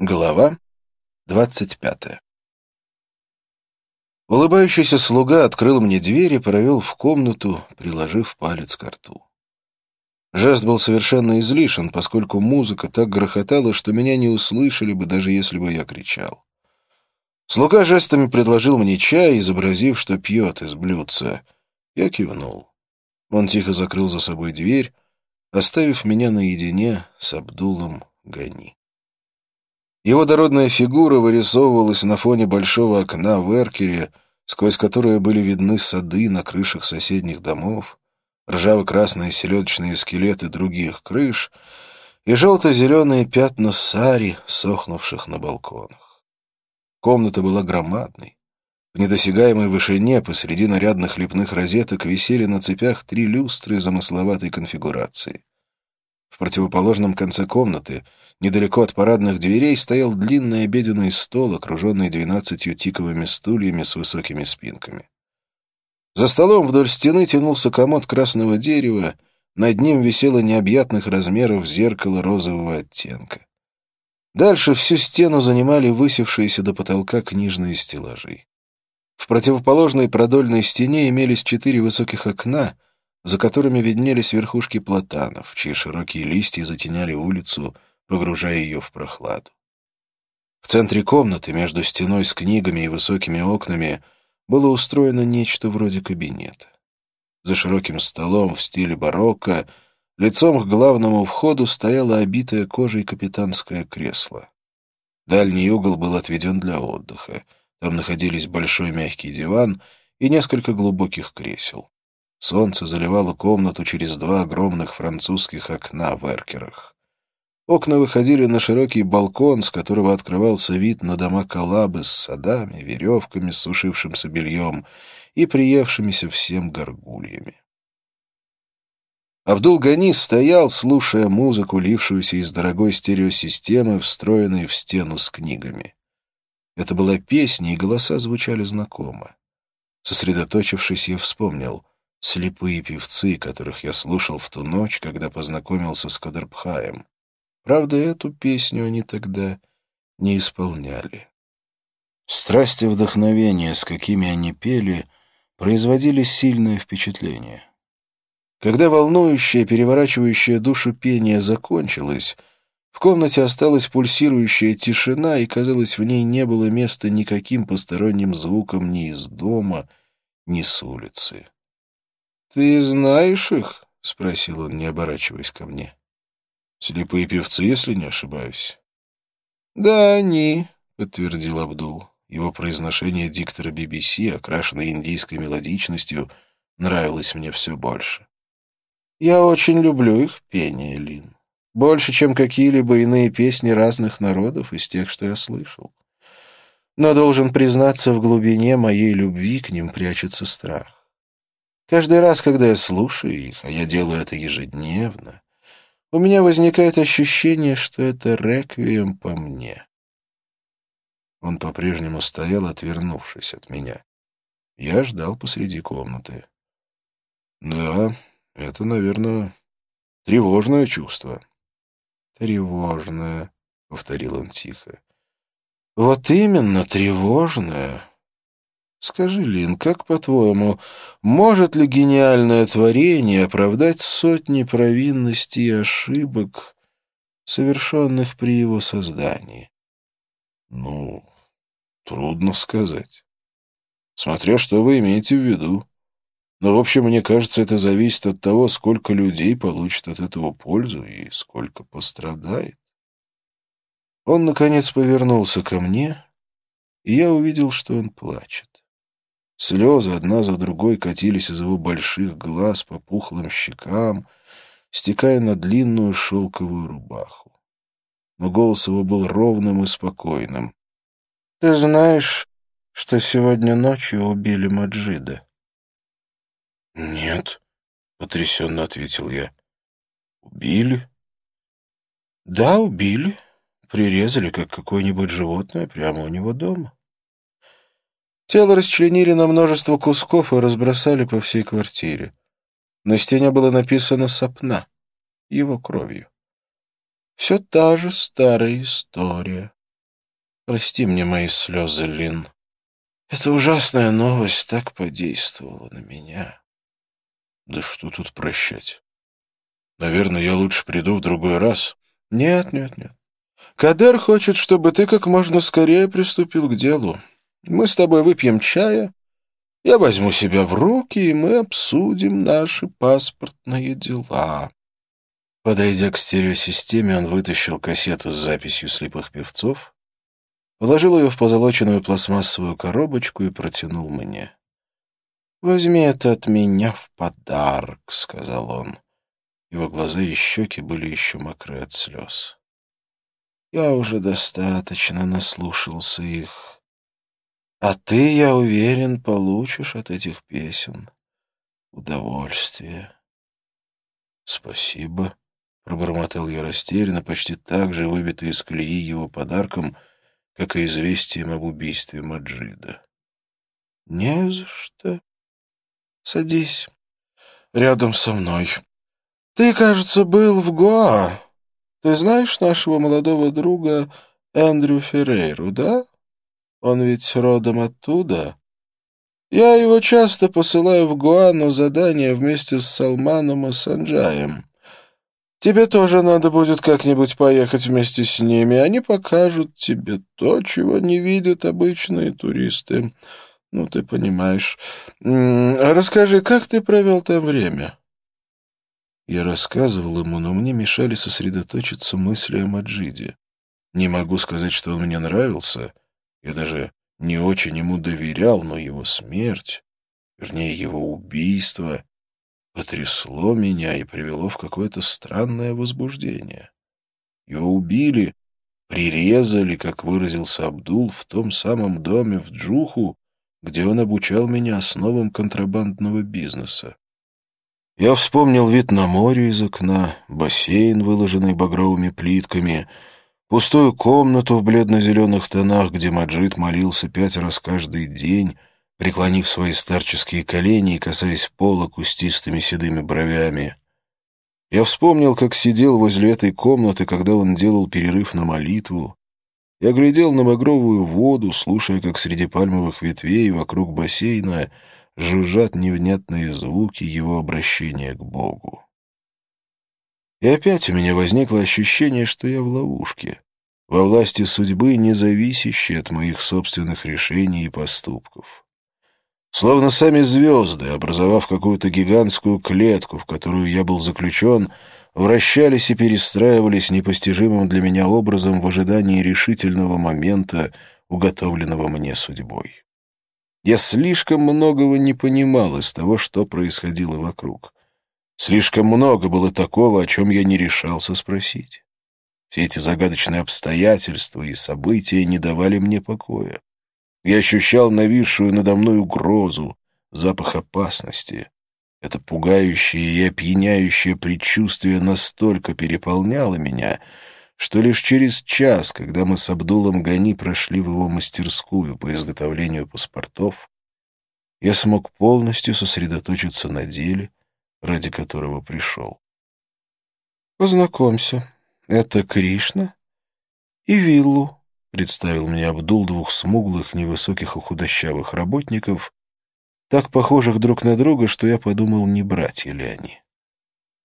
Глава двадцать пятая Улыбающийся слуга открыл мне дверь и провел в комнату, приложив палец к рту. Жест был совершенно излишен, поскольку музыка так грохотала, что меня не услышали бы, даже если бы я кричал. Слуга жестами предложил мне чай, изобразив, что пьет из блюдца. Я кивнул. Он тихо закрыл за собой дверь, оставив меня наедине с Абдулом Гани. Его дородная фигура вырисовывалась на фоне большого окна в Эркере, сквозь которое были видны сады на крышах соседних домов, ржаво-красные селедочные скелеты других крыш и желто-зеленые пятна сари, сохнувших на балконах. Комната была громадной. В недосягаемой вышине посреди нарядных лепных розеток висели на цепях три люстры замысловатой конфигурации. В противоположном конце комнаты, недалеко от парадных дверей, стоял длинный обеденный стол, окруженный двенадцатью тиковыми стульями с высокими спинками. За столом вдоль стены тянулся комод красного дерева, над ним висело необъятных размеров зеркало розового оттенка. Дальше всю стену занимали высевшиеся до потолка книжные стеллажи. В противоположной продольной стене имелись четыре высоких окна, за которыми виднелись верхушки платанов, чьи широкие листья затеняли улицу, погружая ее в прохладу. В центре комнаты, между стеной с книгами и высокими окнами, было устроено нечто вроде кабинета. За широким столом в стиле барокко лицом к главному входу стояло обитое кожей капитанское кресло. Дальний угол был отведен для отдыха. Там находились большой мягкий диван и несколько глубоких кресел. Солнце заливало комнату через два огромных французских окна в эркерах. Окна выходили на широкий балкон, с которого открывался вид на дома Калабы с садами, веревками сушившимся бельем и приевшимися всем горгульями. Абдул-Гани стоял, слушая музыку, лившуюся из дорогой стереосистемы, встроенной в стену с книгами. Это была песня, и голоса звучали знакомо. Сосредоточившись, я вспомнил слепые певцы, которых я слушал в ту ночь, когда познакомился с Кадрбхаем. Правда, эту песню они тогда не исполняли. Страсть и вдохновение, с какими они пели, производили сильное впечатление. Когда волнующее, переворачивающее душу пение закончилось, в комнате осталась пульсирующая тишина, и, казалось, в ней не было места никаким посторонним звукам ни из дома, ни с улицы. «Ты знаешь их?» — спросил он, не оборачиваясь ко мне. Слепые певцы, если не ошибаюсь. Да, они, подтвердил Абдул. Его произношение диктора BBC, окрашенное индийской мелодичностью, нравилось мне все больше. Я очень люблю их пение, Лин. Больше, чем какие-либо иные песни разных народов из тех, что я слышал. Но должен признаться, в глубине моей любви к ним прячется страх. Каждый раз, когда я слушаю их, а я делаю это ежедневно, у меня возникает ощущение, что это реквием по мне. Он по-прежнему стоял, отвернувшись от меня. Я ждал посреди комнаты. Да, это, наверное, тревожное чувство. Тревожное, — повторил он тихо. Вот именно тревожное. Скажи, Лин, как по-твоему, может ли гениальное творение оправдать сотни провинностей и ошибок, совершенных при его создании? Ну, трудно сказать. Смотря что вы имеете в виду. Но, в общем, мне кажется, это зависит от того, сколько людей получит от этого пользу и сколько пострадает. Он, наконец, повернулся ко мне, и я увидел, что он плачет. Слезы одна за другой катились из его больших глаз по пухлым щекам, стекая на длинную шелковую рубаху. Но голос его был ровным и спокойным. — Ты знаешь, что сегодня ночью убили Маджида? — Нет, — потрясенно ответил я. — Убили? — Да, убили. Прирезали, как какое-нибудь животное, прямо у него дома. Тело расчленили на множество кусков и разбросали по всей квартире. На стене было написано «Сапна» его кровью. Все та же старая история. Прости мне мои слезы, Лин. Эта ужасная новость так подействовала на меня. Да что тут прощать? Наверное, я лучше приду в другой раз. Нет, нет, нет. Кадер хочет, чтобы ты как можно скорее приступил к делу. Мы с тобой выпьем чая, я возьму себя в руки, и мы обсудим наши паспортные дела. Подойдя к стереосистеме, он вытащил кассету с записью слепых певцов, положил ее в позолоченную пластмассовую коробочку и протянул мне. «Возьми это от меня в подарок», — сказал он. Его глаза и щеки были еще мокры от слез. «Я уже достаточно наслушался их. А ты, я уверен, получишь от этих песен удовольствие». «Спасибо», — пробормотал я растерянно, почти так же выбитый из колеи его подарком, как и известием об убийстве Маджида. «Не за что. Садись рядом со мной. Ты, кажется, был в Гоа. Ты знаешь нашего молодого друга Эндрю Феррейру, да? Он ведь родом оттуда. Я его часто посылаю в Гоа на задание вместе с Салманом и Санджаем. Тебе тоже надо будет как-нибудь поехать вместе с ними. Они покажут тебе то, чего не видят обычные туристы. Ну, ты понимаешь. Расскажи, как ты провел там время?» Я рассказывал ему, но мне мешали сосредоточиться мысли о Маджиде. Не могу сказать, что он мне нравился. Я даже не очень ему доверял, но его смерть, вернее, его убийство, потрясло меня и привело в какое-то странное возбуждение. Его убили, прирезали, как выразился Абдул, в том самом доме в Джуху, где он обучал меня основам контрабандного бизнеса. Я вспомнил вид на море из окна, бассейн, выложенный багровыми плитками, пустую комнату в бледно-зеленых тонах, где Маджид молился пять раз каждый день, преклонив свои старческие колени и касаясь пола кустистыми седыми бровями. Я вспомнил, как сидел возле этой комнаты, когда он делал перерыв на молитву. Я глядел на багровую воду, слушая, как среди пальмовых ветвей вокруг бассейна — жужжат невнятные звуки его обращения к Богу. И опять у меня возникло ощущение, что я в ловушке, во власти судьбы, не зависящей от моих собственных решений и поступков. Словно сами звезды, образовав какую-то гигантскую клетку, в которую я был заключен, вращались и перестраивались непостижимым для меня образом в ожидании решительного момента, уготовленного мне судьбой. Я слишком многого не понимал из того, что происходило вокруг. Слишком много было такого, о чем я не решался спросить. Все эти загадочные обстоятельства и события не давали мне покоя. Я ощущал нависшую надо мной угрозу, запах опасности. Это пугающее и опьяняющее предчувствие настолько переполняло меня, что лишь через час, когда мы с Абдулом Гани прошли в его мастерскую по изготовлению паспортов, я смог полностью сосредоточиться на деле, ради которого пришел. «Познакомься, это Кришна и Виллу», — представил мне Абдул двух смуглых, невысоких и худощавых работников, так похожих друг на друга, что я подумал, не братья ли они.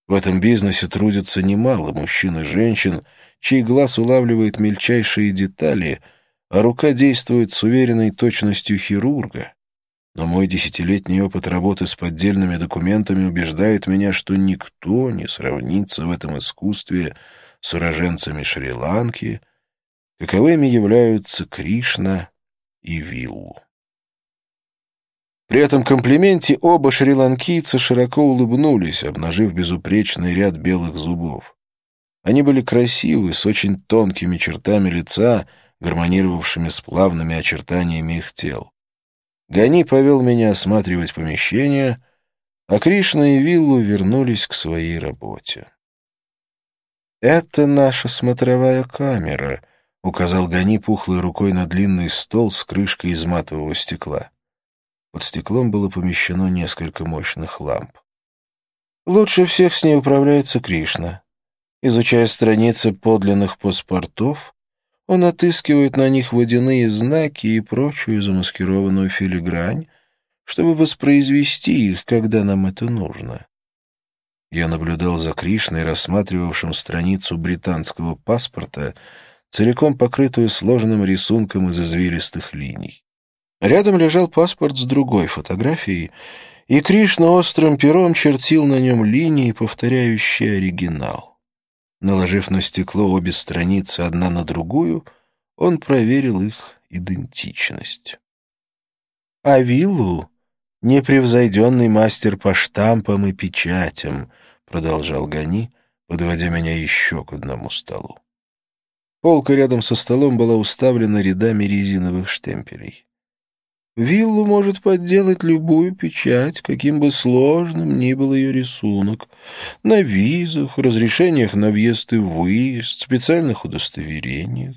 В этом бизнесе трудятся немало мужчин и женщин, чей глаз улавливает мельчайшие детали, а рука действует с уверенной точностью хирурга. Но мой десятилетний опыт работы с поддельными документами убеждает меня, что никто не сравнится в этом искусстве с уроженцами Шри-Ланки, каковыми являются Кришна и Виллу. При этом комплименте оба шри-ланкийца широко улыбнулись, обнажив безупречный ряд белых зубов. Они были красивы, с очень тонкими чертами лица, гармонировавшими с плавными очертаниями их тел. Гани повел меня осматривать помещение, а Кришна и Виллу вернулись к своей работе. «Это наша смотровая камера», — указал Гани пухлой рукой на длинный стол с крышкой из матового стекла. Под стеклом было помещено несколько мощных ламп. Лучше всех с ней управляется Кришна. Изучая страницы подлинных паспортов, Он отыскивает на них водяные знаки и прочую замаскированную филигрань, чтобы воспроизвести их, когда нам это нужно. Я наблюдал за Кришной, рассматривавшим страницу британского паспорта, целиком покрытую сложным рисунком из извилистых линий. Рядом лежал паспорт с другой фотографией, и Кришна острым пером чертил на нем линии, повторяющие оригинал. Наложив на стекло обе страницы одна на другую, он проверил их идентичность. А виллу — непревзойденный мастер по штампам и печатям, — продолжал Гани, подводя меня еще к одному столу. Полка рядом со столом была уставлена рядами резиновых штемпелей. Виллу может подделать любую печать, каким бы сложным ни был ее рисунок. На визах, разрешениях на въезд и выезд, специальных удостоверениях.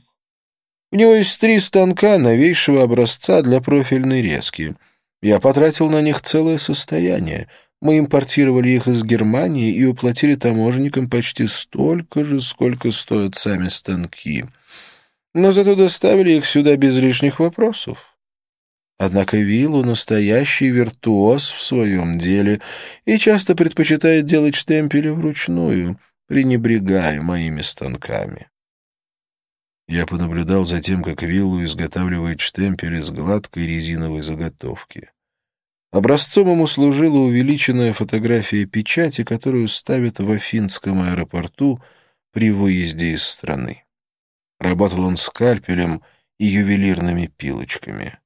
У него есть три станка новейшего образца для профильной резки. Я потратил на них целое состояние. Мы импортировали их из Германии и уплатили таможенникам почти столько же, сколько стоят сами станки. Но зато доставили их сюда без лишних вопросов. Однако Виллу настоящий виртуоз в своем деле и часто предпочитает делать штемпели вручную, пренебрегая моими станками. Я понаблюдал за тем, как Виллу изготавливает штемпели с гладкой резиновой заготовки. Образцом ему служила увеличенная фотография печати, которую ставят в Афинском аэропорту при выезде из страны. Работал он скальпелем и ювелирными пилочками.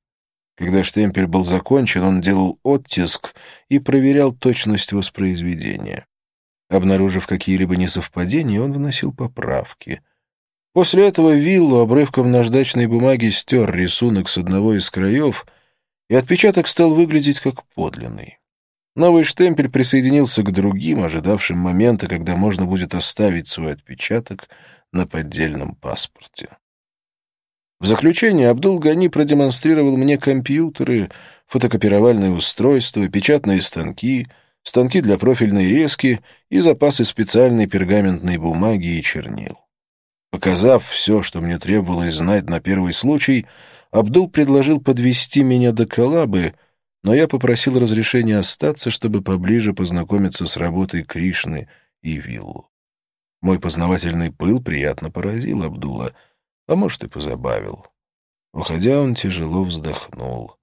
Когда штемпель был закончен, он делал оттиск и проверял точность воспроизведения. Обнаружив какие-либо несовпадения, он вносил поправки. После этого Виллу обрывком наждачной бумаги стер рисунок с одного из краев, и отпечаток стал выглядеть как подлинный. Новый штемпель присоединился к другим, ожидавшим момента, когда можно будет оставить свой отпечаток на поддельном паспорте. В заключение Абдул-Гани продемонстрировал мне компьютеры, фотокопировальные устройства, печатные станки, станки для профильной резки и запасы специальной пергаментной бумаги и чернил. Показав все, что мне требовалось знать на первый случай, Абдул предложил подвести меня до Калабы, но я попросил разрешения остаться, чтобы поближе познакомиться с работой Кришны и Виллу. Мой познавательный пыл приятно поразил Абдула — а может, и позабавил. Уходя, он тяжело вздохнул.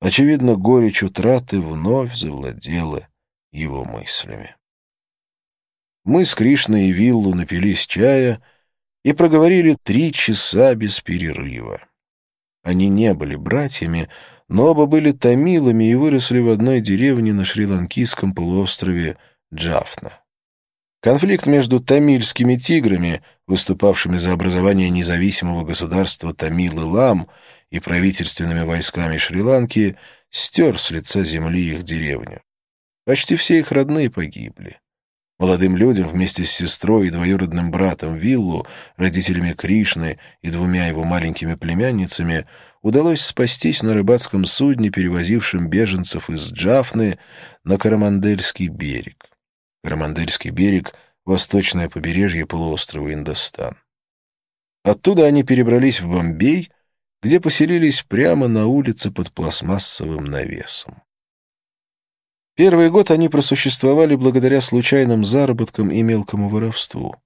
Очевидно, горечь утраты вновь завладела его мыслями. Мы с Кришной и Виллу напились чая и проговорили три часа без перерыва. Они не были братьями, но оба были тамилами и выросли в одной деревне на шри-ланкийском полуострове Джафна. Конфликт между тамильскими тиграми, выступавшими за образование независимого государства Тамил-Илам и правительственными войсками Шри-Ланки, стер с лица земли их деревню. Почти все их родные погибли. Молодым людям вместе с сестрой и двоюродным братом Виллу, родителями Кришны и двумя его маленькими племянницами удалось спастись на рыбацком судне, перевозившем беженцев из Джафны на Карамандельский берег. Карамандельский берег — восточное побережье полуострова Индостан. Оттуда они перебрались в Бомбей, где поселились прямо на улице под пластмассовым навесом. Первый год они просуществовали благодаря случайным заработкам и мелкому воровству.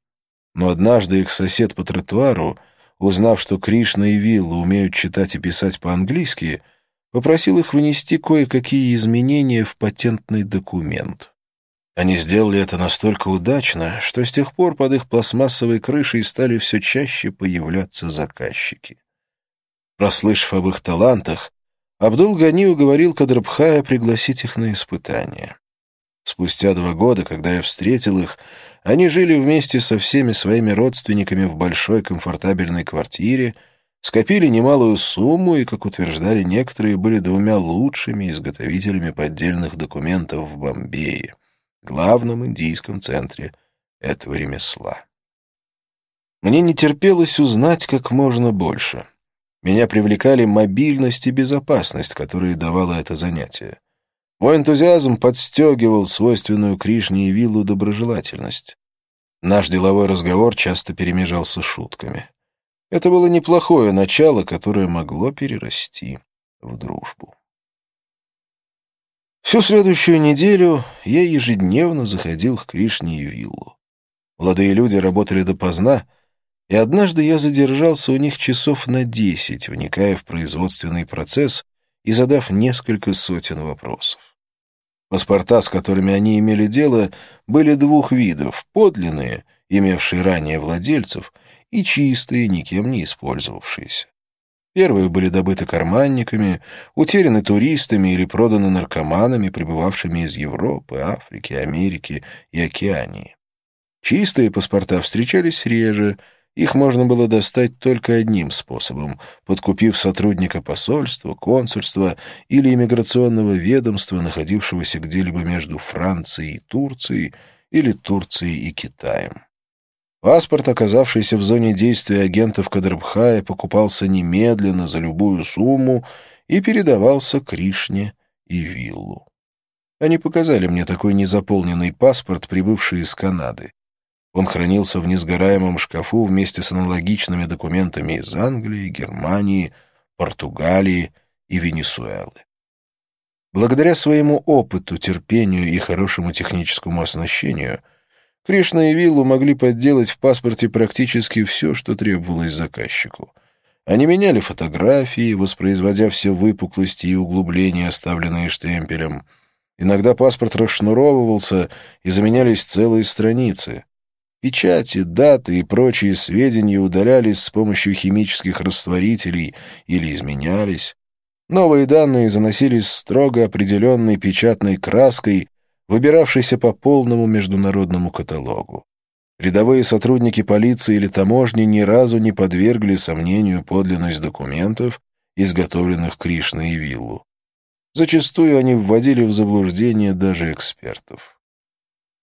Но однажды их сосед по тротуару, узнав, что Кришна и Вилла умеют читать и писать по-английски, попросил их внести кое-какие изменения в патентный документ. Они сделали это настолько удачно, что с тех пор под их пластмассовой крышей стали все чаще появляться заказчики. Прослышав об их талантах, Абдул-Гани уговорил Кадрабхая пригласить их на испытание. Спустя два года, когда я встретил их, они жили вместе со всеми своими родственниками в большой комфортабельной квартире, скопили немалую сумму и, как утверждали некоторые, были двумя лучшими изготовителями поддельных документов в Бомбее главном индийском центре этого ремесла. Мне не терпелось узнать как можно больше. Меня привлекали мобильность и безопасность, которые давало это занятие. Мой энтузиазм подстегивал свойственную Кришне и Виллу доброжелательность. Наш деловой разговор часто перемежался шутками. Это было неплохое начало, которое могло перерасти в дружбу. Всю следующую неделю я ежедневно заходил к Кришне и Виллу. Молодые люди работали допоздна, и однажды я задержался у них часов на десять, вникая в производственный процесс и задав несколько сотен вопросов. Паспорта, с которыми они имели дело, были двух видов — подлинные, имевшие ранее владельцев, и чистые, никем не использовавшиеся. Первые были добыты карманниками, утеряны туристами или проданы наркоманами, прибывавшими из Европы, Африки, Америки и Океании. Чистые паспорта встречались реже, их можно было достать только одним способом, подкупив сотрудника посольства, консульства или иммиграционного ведомства, находившегося где-либо между Францией и Турцией или Турцией и Китаем. Паспорт, оказавшийся в зоне действия агентов Кадрбхая, покупался немедленно за любую сумму и передавался Кришне и Виллу. Они показали мне такой незаполненный паспорт, прибывший из Канады. Он хранился в несгораемом шкафу вместе с аналогичными документами из Англии, Германии, Португалии и Венесуэлы. Благодаря своему опыту, терпению и хорошему техническому оснащению — Кришна и Виллу могли подделать в паспорте практически все, что требовалось заказчику. Они меняли фотографии, воспроизводя все выпуклости и углубления, оставленные штемпелем. Иногда паспорт расшнуровывался, и заменялись целые страницы. Печати, даты и прочие сведения удалялись с помощью химических растворителей или изменялись. Новые данные заносились строго определенной печатной краской, выбиравшийся по полному международному каталогу. Рядовые сотрудники полиции или таможни ни разу не подвергли сомнению подлинность документов, изготовленных Кришной и Виллу. Зачастую они вводили в заблуждение даже экспертов.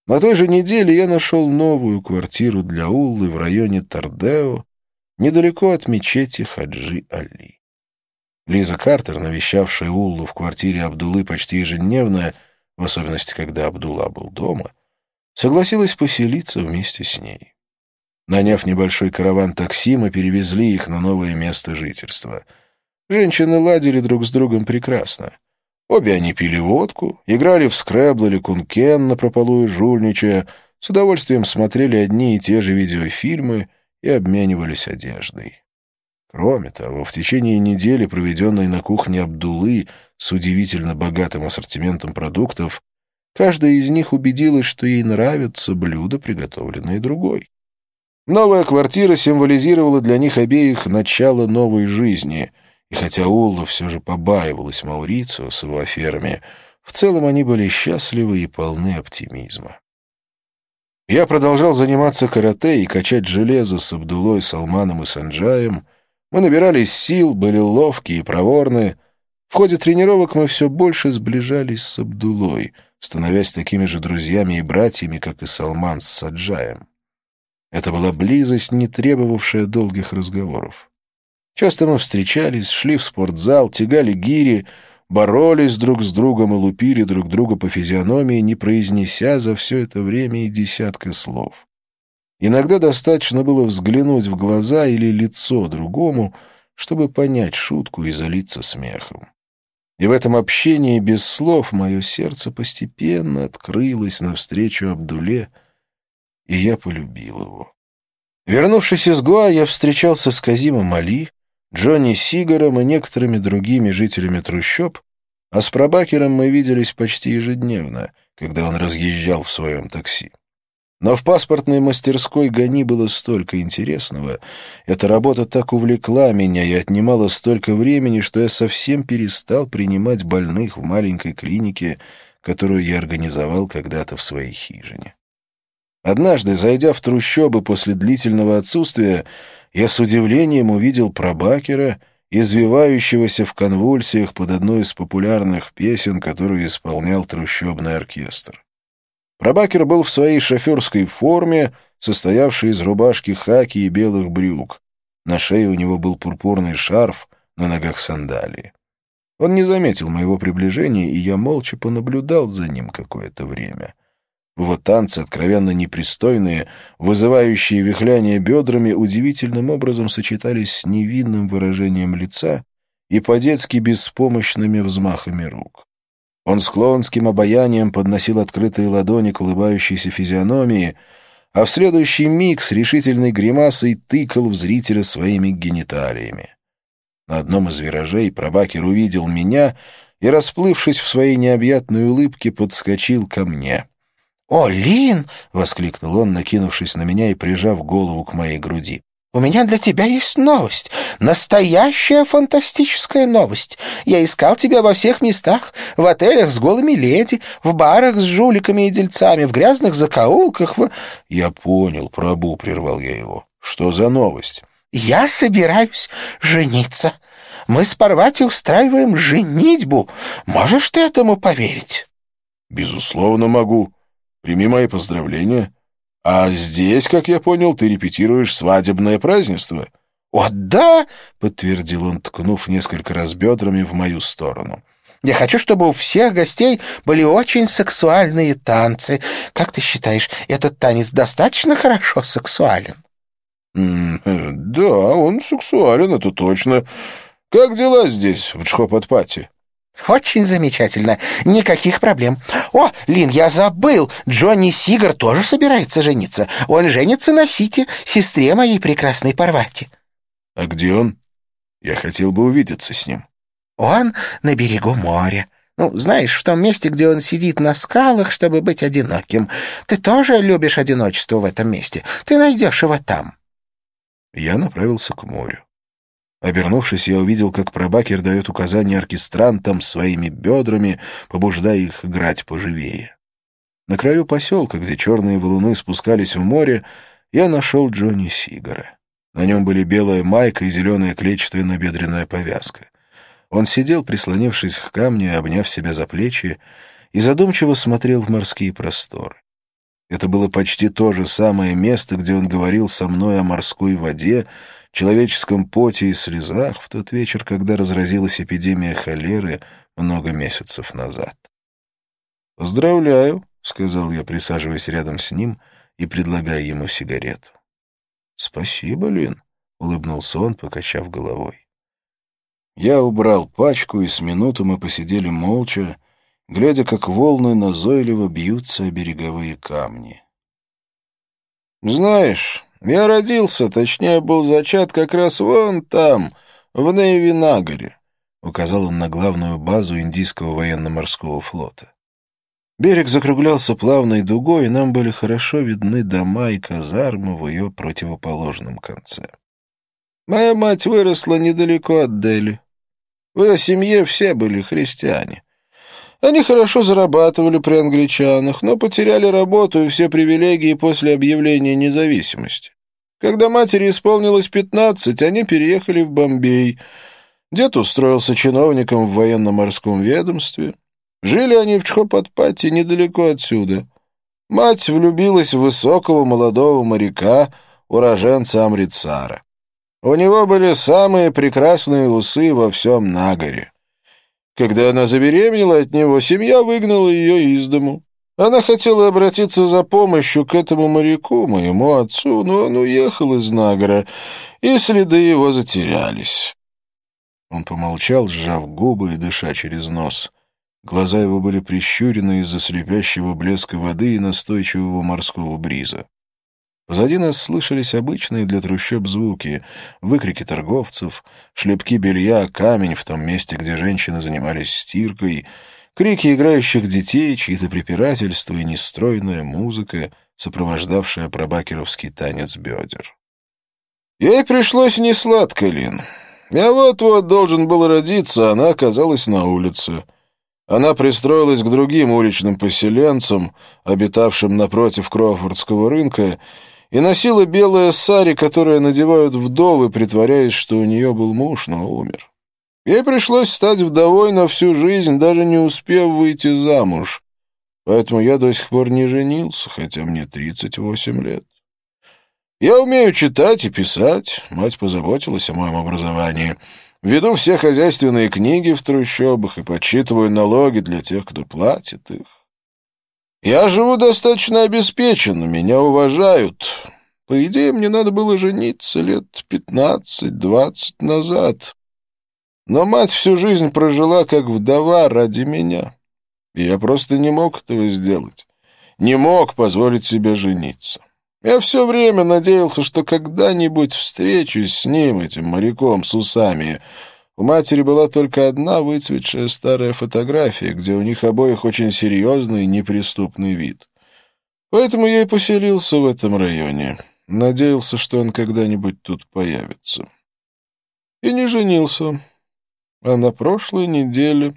На той же неделе я нашел новую квартиру для Уллы в районе Тардео, недалеко от мечети Хаджи Али. Лиза Картер, навещавшая Уллу в квартире Абдулы почти ежедневно, в особенности, когда Абдулла был дома, согласилась поселиться вместе с ней. Наняв небольшой караван такси, мы перевезли их на новое место жительства. Женщины ладили друг с другом прекрасно. Обе они пили водку, играли в скрэбл или кункен напропалую жульничая, с удовольствием смотрели одни и те же видеофильмы и обменивались одеждой. Кроме того, в течение недели, проведенной на кухне Абдулы с удивительно богатым ассортиментом продуктов, каждая из них убедилась, что ей нравятся блюда, приготовленные другой. Новая квартира символизировала для них обеих начало новой жизни, и хотя Улла все же побаивалась Маурицио с его аферами, в целом они были счастливы и полны оптимизма. Я продолжал заниматься карате и качать железо с Абдулой, Салманом и Санджаем, мы набирались сил, были ловкие и проворны. В ходе тренировок мы все больше сближались с Абдулой, становясь такими же друзьями и братьями, как и Салман с Саджаем. Это была близость, не требовавшая долгих разговоров. Часто мы встречались, шли в спортзал, тягали гири, боролись друг с другом и лупили друг друга по физиономии, не произнеся за все это время и десятка слов. Иногда достаточно было взглянуть в глаза или лицо другому, чтобы понять шутку и залиться смехом. И в этом общении без слов мое сердце постепенно открылось навстречу Абдуле, и я полюбил его. Вернувшись из Гуа, я встречался с Казимом Али, Джонни Сигаром и некоторыми другими жителями трущоб, а с Пробакером мы виделись почти ежедневно, когда он разъезжал в своем такси. Но в паспортной мастерской Гани было столько интересного. Эта работа так увлекла меня и отнимала столько времени, что я совсем перестал принимать больных в маленькой клинике, которую я организовал когда-то в своей хижине. Однажды, зайдя в трущобы после длительного отсутствия, я с удивлением увидел пробакера, извивающегося в конвульсиях под одной из популярных песен, которую исполнял трущобный оркестр. Пробакер был в своей шоферской форме, состоявшей из рубашки хаки и белых брюк. На шее у него был пурпурный шарф, на ногах сандалии. Он не заметил моего приближения, и я молча понаблюдал за ним какое-то время. Его танцы, откровенно непристойные, вызывающие вихляние бедрами, удивительным образом сочетались с невинным выражением лица и по-детски беспомощными взмахами рук. Он с клоунским обаянием подносил открытые ладони к улыбающейся физиономии, а в следующий миг с решительной гримасой тыкал в зрителя своими гениталиями. На одном из виражей пробакер увидел меня и, расплывшись в своей необъятной улыбке, подскочил ко мне. «О, Лин!» — воскликнул он, накинувшись на меня и прижав голову к моей груди. «У меня для тебя есть новость. Настоящая фантастическая новость. Я искал тебя во всех местах. В отелях с голыми леди, в барах с жуликами и дельцами, в грязных закоулках, в...» «Я понял, Прабу», — прервал я его. «Что за новость?» «Я собираюсь жениться. Мы с Парвати устраиваем женитьбу. Можешь ты этому поверить?» «Безусловно, могу. Прими мои поздравления. А здесь, как я понял, ты репетируешь свадебное празднество». «О, да!» — подтвердил он, ткнув несколько раз бедрами в мою сторону. «Я хочу, чтобы у всех гостей были очень сексуальные танцы. Как ты считаешь, этот танец достаточно хорошо сексуален?» Э, «Да, он сексуален, это точно. Как дела здесь, в Чхопатпати?» «Очень замечательно. Никаких проблем. О, Лин, я забыл. Джонни Сигар тоже собирается жениться. Он женится на Сити, сестре моей прекрасной Парвати». «А где он? Я хотел бы увидеться с ним». «Он на берегу моря. Ну, знаешь, в том месте, где он сидит на скалах, чтобы быть одиноким. Ты тоже любишь одиночество в этом месте. Ты найдешь его там». Я направился к морю. Обернувшись, я увидел, как пробакер дает указания оркестрантам своими бедрами, побуждая их играть поживее. На краю поселка, где черные валуны спускались в море, я нашел Джонни Сигара. На нем были белая майка и зеленая клетчатая набедренная повязка. Он сидел, прислонившись к камню обняв себя за плечи, и задумчиво смотрел в морские просторы. Это было почти то же самое место, где он говорил со мной о морской воде, человеческом поте и слезах в тот вечер, когда разразилась эпидемия холеры много месяцев назад. «Поздравляю», — сказал я, присаживаясь рядом с ним и предлагая ему сигарету. «Спасибо, Лин», — улыбнулся он, покачав головой. Я убрал пачку, и с минуту мы посидели молча, глядя, как волны назойливо бьются о береговые камни. «Знаешь, я родился, точнее, был зачат как раз вон там, в Нейвинагаре», — указал он на главную базу индийского военно-морского флота. Берег закруглялся плавной дугой, и нам были хорошо видны дома и казармы в ее противоположном конце. Моя мать выросла недалеко от Дели. В ее семье все были христиане. Они хорошо зарабатывали при англичанах, но потеряли работу и все привилегии после объявления независимости. Когда матери исполнилось пятнадцать, они переехали в Бомбей. Дед устроился чиновником в военно-морском ведомстве. Жили они в Чхопатпате недалеко отсюда. Мать влюбилась в высокого молодого моряка, уроженца Амрицара. У него были самые прекрасные усы во всем Нагоре. Когда она забеременела от него, семья выгнала ее из дому. Она хотела обратиться за помощью к этому моряку, моему отцу, но он уехал из Нагора, и следы его затерялись. Он помолчал, сжав губы и дыша через нос. Глаза его были прищурены из-за слепящего блеска воды и настойчивого морского бриза. Позади нас слышались обычные для трущоб звуки, выкрики торговцев, шлепки белья, камень в том месте, где женщины занимались стиркой, крики играющих детей, чьи-то препирательства и нестройная музыка, сопровождавшая пробакеровский танец бедер. Ей пришлось несладко, Лин. Я вот-вот должен был родиться, а она оказалась на улице. Она пристроилась к другим уличным поселенцам, обитавшим напротив Кроуфордского рынка, и носила белое сари, которое надевают вдовы, притворяясь, что у нее был муж, но умер. Ей пришлось стать вдовой на всю жизнь, даже не успев выйти замуж. Поэтому я до сих пор не женился, хотя мне 38 лет. Я умею читать и писать, мать позаботилась о моем образовании. Веду все хозяйственные книги в трущобах и подсчитываю налоги для тех, кто платит их. Я живу достаточно обеспеченно, меня уважают. По идее, мне надо было жениться лет пятнадцать-двадцать назад. Но мать всю жизнь прожила как вдова ради меня. И я просто не мог этого сделать. Не мог позволить себе жениться. Я все время надеялся, что когда-нибудь встречусь с ним, этим моряком с усами. У матери была только одна выцветшая старая фотография, где у них обоих очень серьезный неприступный вид. Поэтому я и поселился в этом районе. Надеялся, что он когда-нибудь тут появится. И не женился. А на прошлой неделе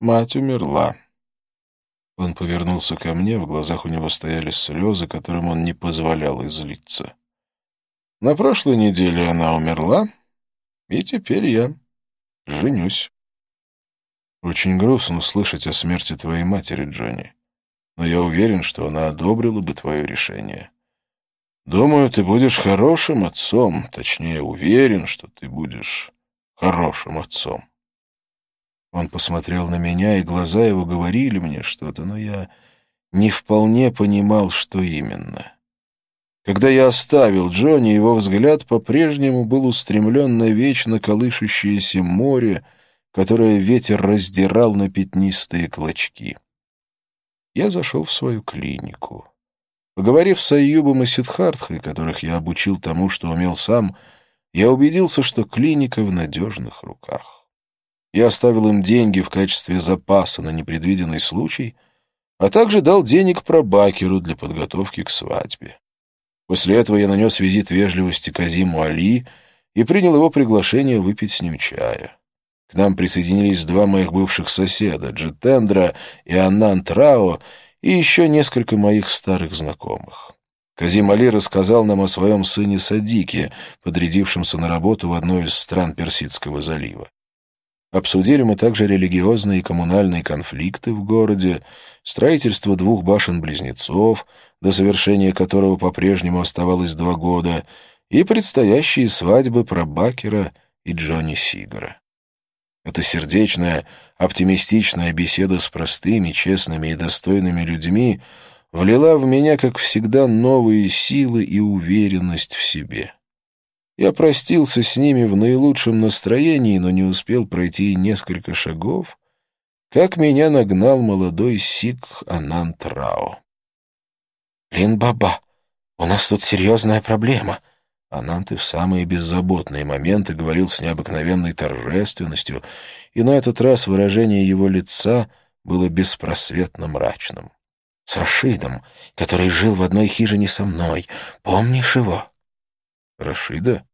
мать умерла. Он повернулся ко мне, в глазах у него стояли слезы, которым он не позволял излиться. На прошлой неделе она умерла, и теперь я женюсь. Очень грустно слышать о смерти твоей матери, Джонни, но я уверен, что она одобрила бы твое решение. Думаю, ты будешь хорошим отцом, точнее, уверен, что ты будешь хорошим отцом. Он посмотрел на меня, и глаза его говорили мне что-то, но я не вполне понимал, что именно. Когда я оставил Джонни, его взгляд по-прежнему был устремлен на вечно колышущееся море, которое ветер раздирал на пятнистые клочки. Я зашел в свою клинику. Поговорив с Аюбом и Сидхартхой, которых я обучил тому, что умел сам, я убедился, что клиника в надежных руках. Я оставил им деньги в качестве запаса на непредвиденный случай, а также дал денег пробакеру для подготовки к свадьбе. После этого я нанес визит вежливости Казиму Али и принял его приглашение выпить с ним чая. К нам присоединились два моих бывших соседа, Джитендра и Анант Рао, и еще несколько моих старых знакомых. Казим Али рассказал нам о своем сыне Садике, подрядившемся на работу в одной из стран Персидского залива. Обсудили мы также религиозные и коммунальные конфликты в городе, строительство двух башен-близнецов, до завершения которого по-прежнему оставалось два года, и предстоящие свадьбы Пробакера и Джонни Сигара. Эта сердечная, оптимистичная беседа с простыми, честными и достойными людьми влила в меня, как всегда, новые силы и уверенность в себе. Я простился с ними в наилучшем настроении, но не успел пройти несколько шагов, как меня нагнал молодой сикх Анант Рао. «Лин-баба, у нас тут серьезная проблема». Анант и в самые беззаботные моменты говорил с необыкновенной торжественностью, и на этот раз выражение его лица было беспросветно мрачным. «С Рашидом, который жил в одной хижине со мной. Помнишь его?» «Рашида?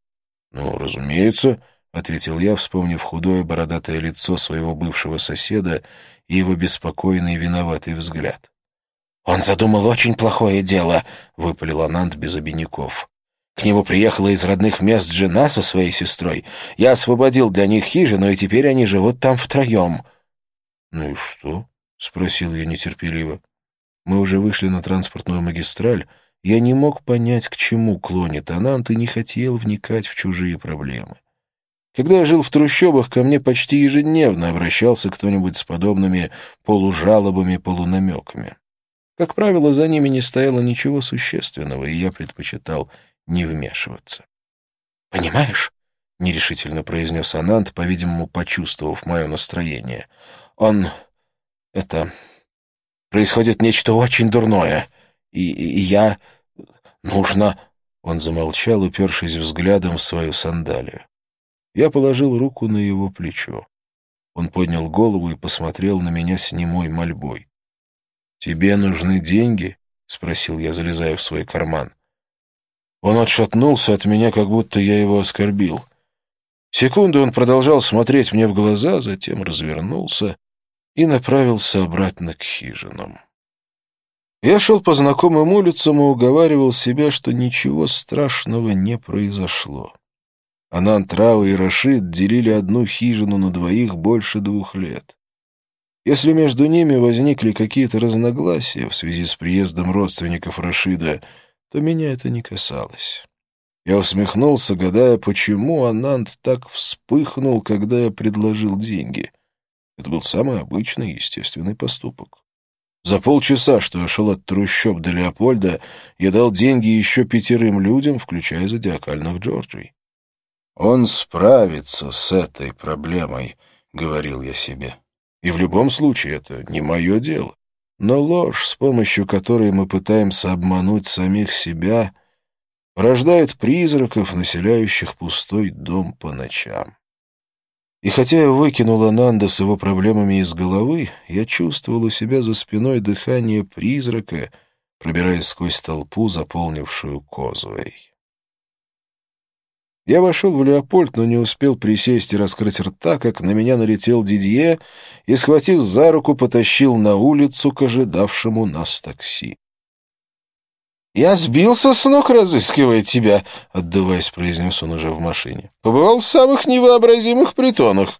Ну, разумеется», — ответил я, вспомнив худое бородатое лицо своего бывшего соседа и его беспокойный виноватый взгляд. «Он задумал очень плохое дело», — выпалил Ананд без обиняков. «К нему приехала из родных мест жена со своей сестрой. Я освободил для них хижину, и теперь они живут там втроем». «Ну и что?» — спросил я нетерпеливо. Мы уже вышли на транспортную магистраль, я не мог понять, к чему клонит Анант, и не хотел вникать в чужие проблемы. Когда я жил в трущобах, ко мне почти ежедневно обращался кто-нибудь с подобными полужалобами, полунамеками. Как правило, за ними не стояло ничего существенного, и я предпочитал не вмешиваться. «Понимаешь?» — нерешительно произнес Анант, по-видимому, почувствовав мое настроение. «Он... это... происходит нечто очень дурное и, и я... нужно...» Он замолчал, упершись взглядом в свою сандалию. Я положил руку на его плечо. Он поднял голову и посмотрел на меня с немой мольбой. «Тебе нужны деньги?» — спросил я, залезая в свой карман. Он отшатнулся от меня, как будто я его оскорбил. Секунду он продолжал смотреть мне в глаза, затем развернулся и направился обратно к хижинам. Я шел по знакомым улицам и уговаривал себя, что ничего страшного не произошло. Анант Рау и Рашид делили одну хижину на двоих больше двух лет. Если между ними возникли какие-то разногласия в связи с приездом родственников Рашида, то меня это не касалось. Я усмехнулся, гадая, почему Анант так вспыхнул, когда я предложил деньги. Это был самый обычный естественный поступок. За полчаса, что я шел от трущоб до Леопольда, я дал деньги еще пятерым людям, включая зодиакальных Джорджей. «Он справится с этой проблемой», — говорил я себе. «И в любом случае это не мое дело. Но ложь, с помощью которой мы пытаемся обмануть самих себя, порождает призраков, населяющих пустой дом по ночам. И хотя я выкинул Ананда с его проблемами из головы, я чувствовал у себя за спиной дыхание призрака, пробираясь сквозь толпу, заполнившую козуэй. Я вошел в Леопольд, но не успел присесть и раскрыть рта, как на меня налетел Дидье и, схватив за руку, потащил на улицу к ожидавшему нас такси. «Я сбился с ног, разыскивая тебя», — отдуваясь, произнес он уже в машине. «Побывал в самых невообразимых притонах».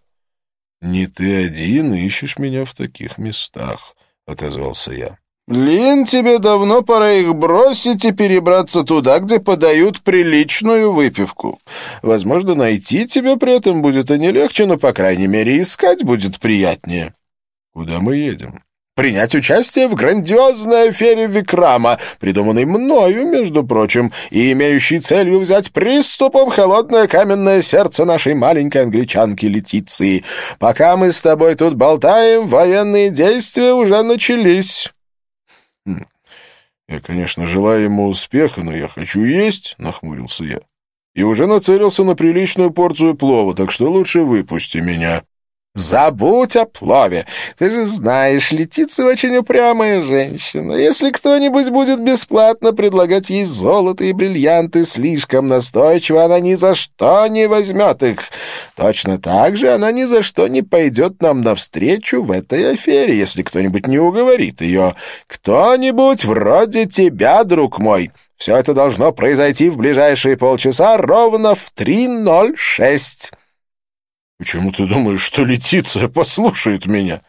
«Не ты один ищешь меня в таких местах», — отозвался я. «Лин, тебе давно пора их бросить и перебраться туда, где подают приличную выпивку. Возможно, найти тебя при этом будет и не легче, но, по крайней мере, искать будет приятнее». «Куда мы едем?» принять участие в грандиозной афере Викрама, придуманной мною, между прочим, и имеющей целью взять приступом холодное каменное сердце нашей маленькой англичанки Летиции. Пока мы с тобой тут болтаем, военные действия уже начались». Хм. «Я, конечно, желаю ему успеха, но я хочу есть», — нахмурился я. «И уже нацелился на приличную порцию плова, так что лучше выпусти меня». «Забудь о плове. Ты же знаешь, Летиция очень упрямая женщина. Если кто-нибудь будет бесплатно предлагать ей золото и бриллианты слишком настойчиво, она ни за что не возьмет их. Точно так же она ни за что не пойдет нам навстречу в этой афере, если кто-нибудь не уговорит ее. Кто-нибудь вроде тебя, друг мой». Все это должно произойти в ближайшие полчаса ровно в 3.06. «Почему ты думаешь, что Летиция послушает меня?»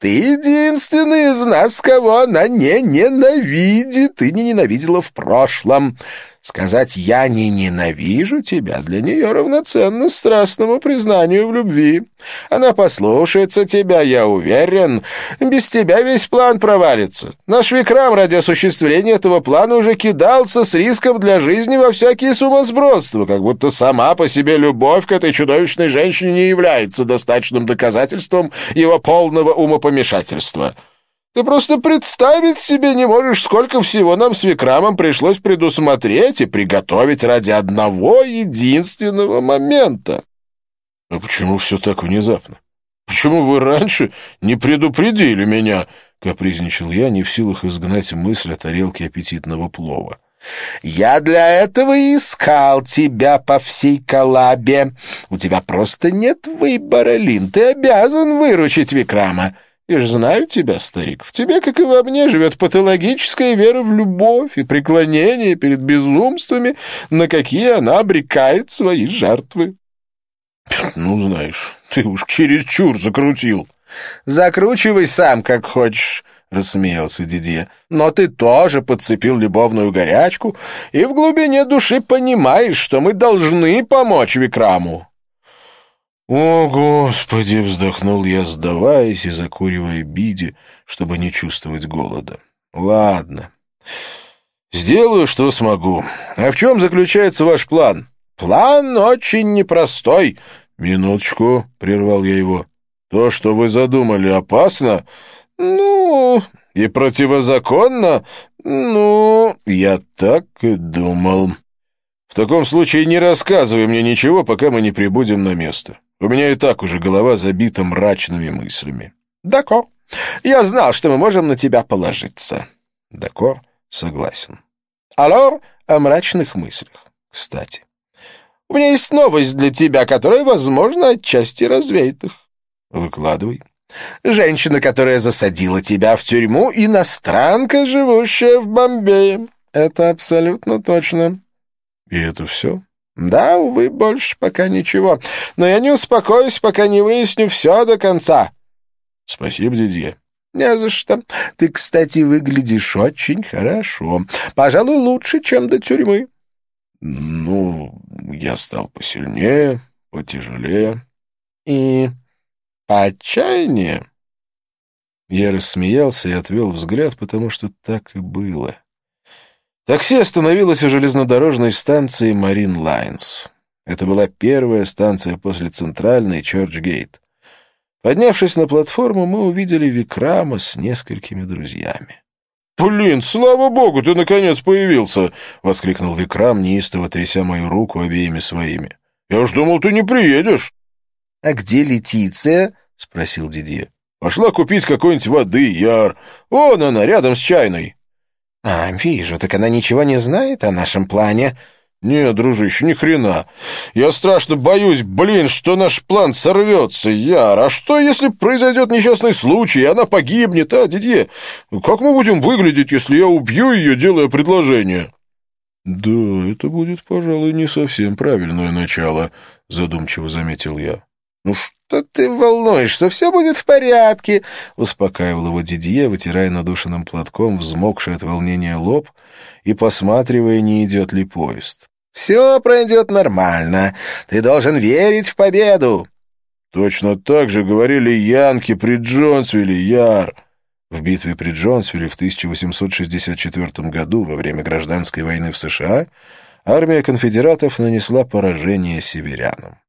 «Ты единственный из нас, кого она не ненавидит и не ненавидела в прошлом. Сказать «я не ненавижу тебя» для нее равноценно страстному признанию в любви. Она послушается тебя, я уверен. Без тебя весь план провалится. Наш Викрам ради осуществления этого плана уже кидался с риском для жизни во всякие сумасбродства, как будто сама по себе любовь к этой чудовищной женщине не является достаточным доказательством его полного умопомешательства». Ты просто представить себе не можешь, сколько всего нам с Викрамом пришлось предусмотреть и приготовить ради одного единственного момента. А почему все так внезапно? Почему вы раньше не предупредили меня? Капризничал я, не в силах изгнать мысль о тарелке аппетитного плова. «Я для этого и искал тебя по всей коллабе. У тебя просто нет выбора, Лин. Ты обязан выручить Викрама. Я же знаю тебя, старик. В тебе, как и во мне, живет патологическая вера в любовь и преклонение перед безумствами, на какие она обрекает свои жертвы. Ну, знаешь, ты уж чересчур закрутил. Закручивай сам, как хочешь. — рассмеялся Дидье. «Но ты тоже подцепил любовную горячку и в глубине души понимаешь, что мы должны помочь Викраму. «О, Господи!» — вздохнул я, сдаваясь и закуривая биди, чтобы не чувствовать голода. «Ладно. Сделаю, что смогу. А в чем заключается ваш план?» «План очень непростой». «Минуточку», — прервал я его. «То, что вы задумали, опасно?» «Ну...» «И противозаконно?» «Ну...» «Я так и думал». «В таком случае не рассказывай мне ничего, пока мы не прибудем на место». У меня и так уже голова забита мрачными мыслями. Дако. Я знал, что мы можем на тебя положиться. Дако согласен. Алло, о мрачных мыслях. Кстати, у меня есть новость для тебя, которая, возможно, отчасти развеет их. Выкладывай. Женщина, которая засадила тебя в тюрьму, иностранка, живущая в Бомбее. Это абсолютно точно. И это все? «Да, увы, больше пока ничего. Но я не успокоюсь, пока не выясню все до конца». «Спасибо, Дидье». «Не за что. Ты, кстати, выглядишь очень хорошо. Пожалуй, лучше, чем до тюрьмы». «Ну, я стал посильнее, потяжелее». «И поотчаяннее?» Я рассмеялся и отвел взгляд, потому что так и было. Такси остановилось у железнодорожной станции «Марин Лайнс». Это была первая станция после центральной Чорчгейт. Поднявшись на платформу, мы увидели Викрама с несколькими друзьями. «Блин, слава богу, ты наконец появился!» — воскликнул Викрам, неистово тряся мою руку обеими своими. «Я уж думал, ты не приедешь!» «А где Летиция?» — спросил Дидье. «Пошла купить какой-нибудь воды, Яр. Вон она, рядом с чайной». «А, вижу, так она ничего не знает о нашем плане?» «Не, дружище, ни хрена. Я страшно боюсь, блин, что наш план сорвется, Яр. А что, если произойдет несчастный случай, и она погибнет, а, Дидье? Как мы будем выглядеть, если я убью ее, делая предложение?» «Да, это будет, пожалуй, не совсем правильное начало», — задумчиво заметил я. «Ну что ты волнуешься? Все будет в порядке!» — успокаивал его Дидье, вытирая надушенным платком взмокший от волнения лоб и посматривая, не идет ли поезд. «Все пройдет нормально. Ты должен верить в победу!» «Точно так же говорили янки при Джонсвилле, Яр!» В битве при Джонсвилле в 1864 году, во время гражданской войны в США, армия конфедератов нанесла поражение северянам.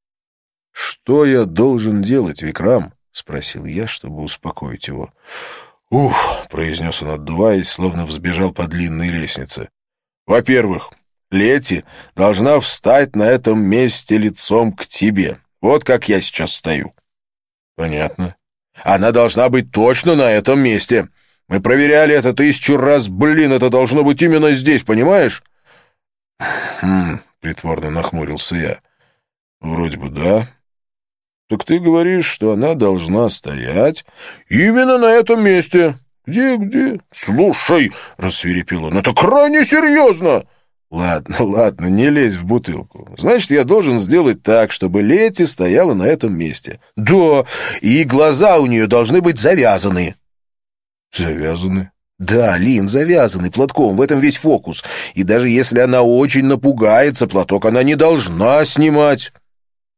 «Что я должен делать, Викрам?» — спросил я, чтобы успокоить его. «Ух!» — произнес он, отдуваясь, словно взбежал по длинной лестнице. «Во-первых, Лети должна встать на этом месте лицом к тебе. Вот как я сейчас стою». «Понятно». «Она должна быть точно на этом месте. Мы проверяли это тысячу раз. Блин, это должно быть именно здесь, понимаешь?» «Хм...» — притворно нахмурился я. «Вроде бы да». Так ты говоришь, что она должна стоять именно на этом месте. Где, где? Слушай, рассверепел он, это крайне серьезно. Ладно, ладно, не лезь в бутылку. Значит, я должен сделать так, чтобы Лети стояла на этом месте. Да, и глаза у нее должны быть завязаны. Завязаны? Да, Лин, завязаны платком, в этом весь фокус. И даже если она очень напугается, платок она не должна снимать.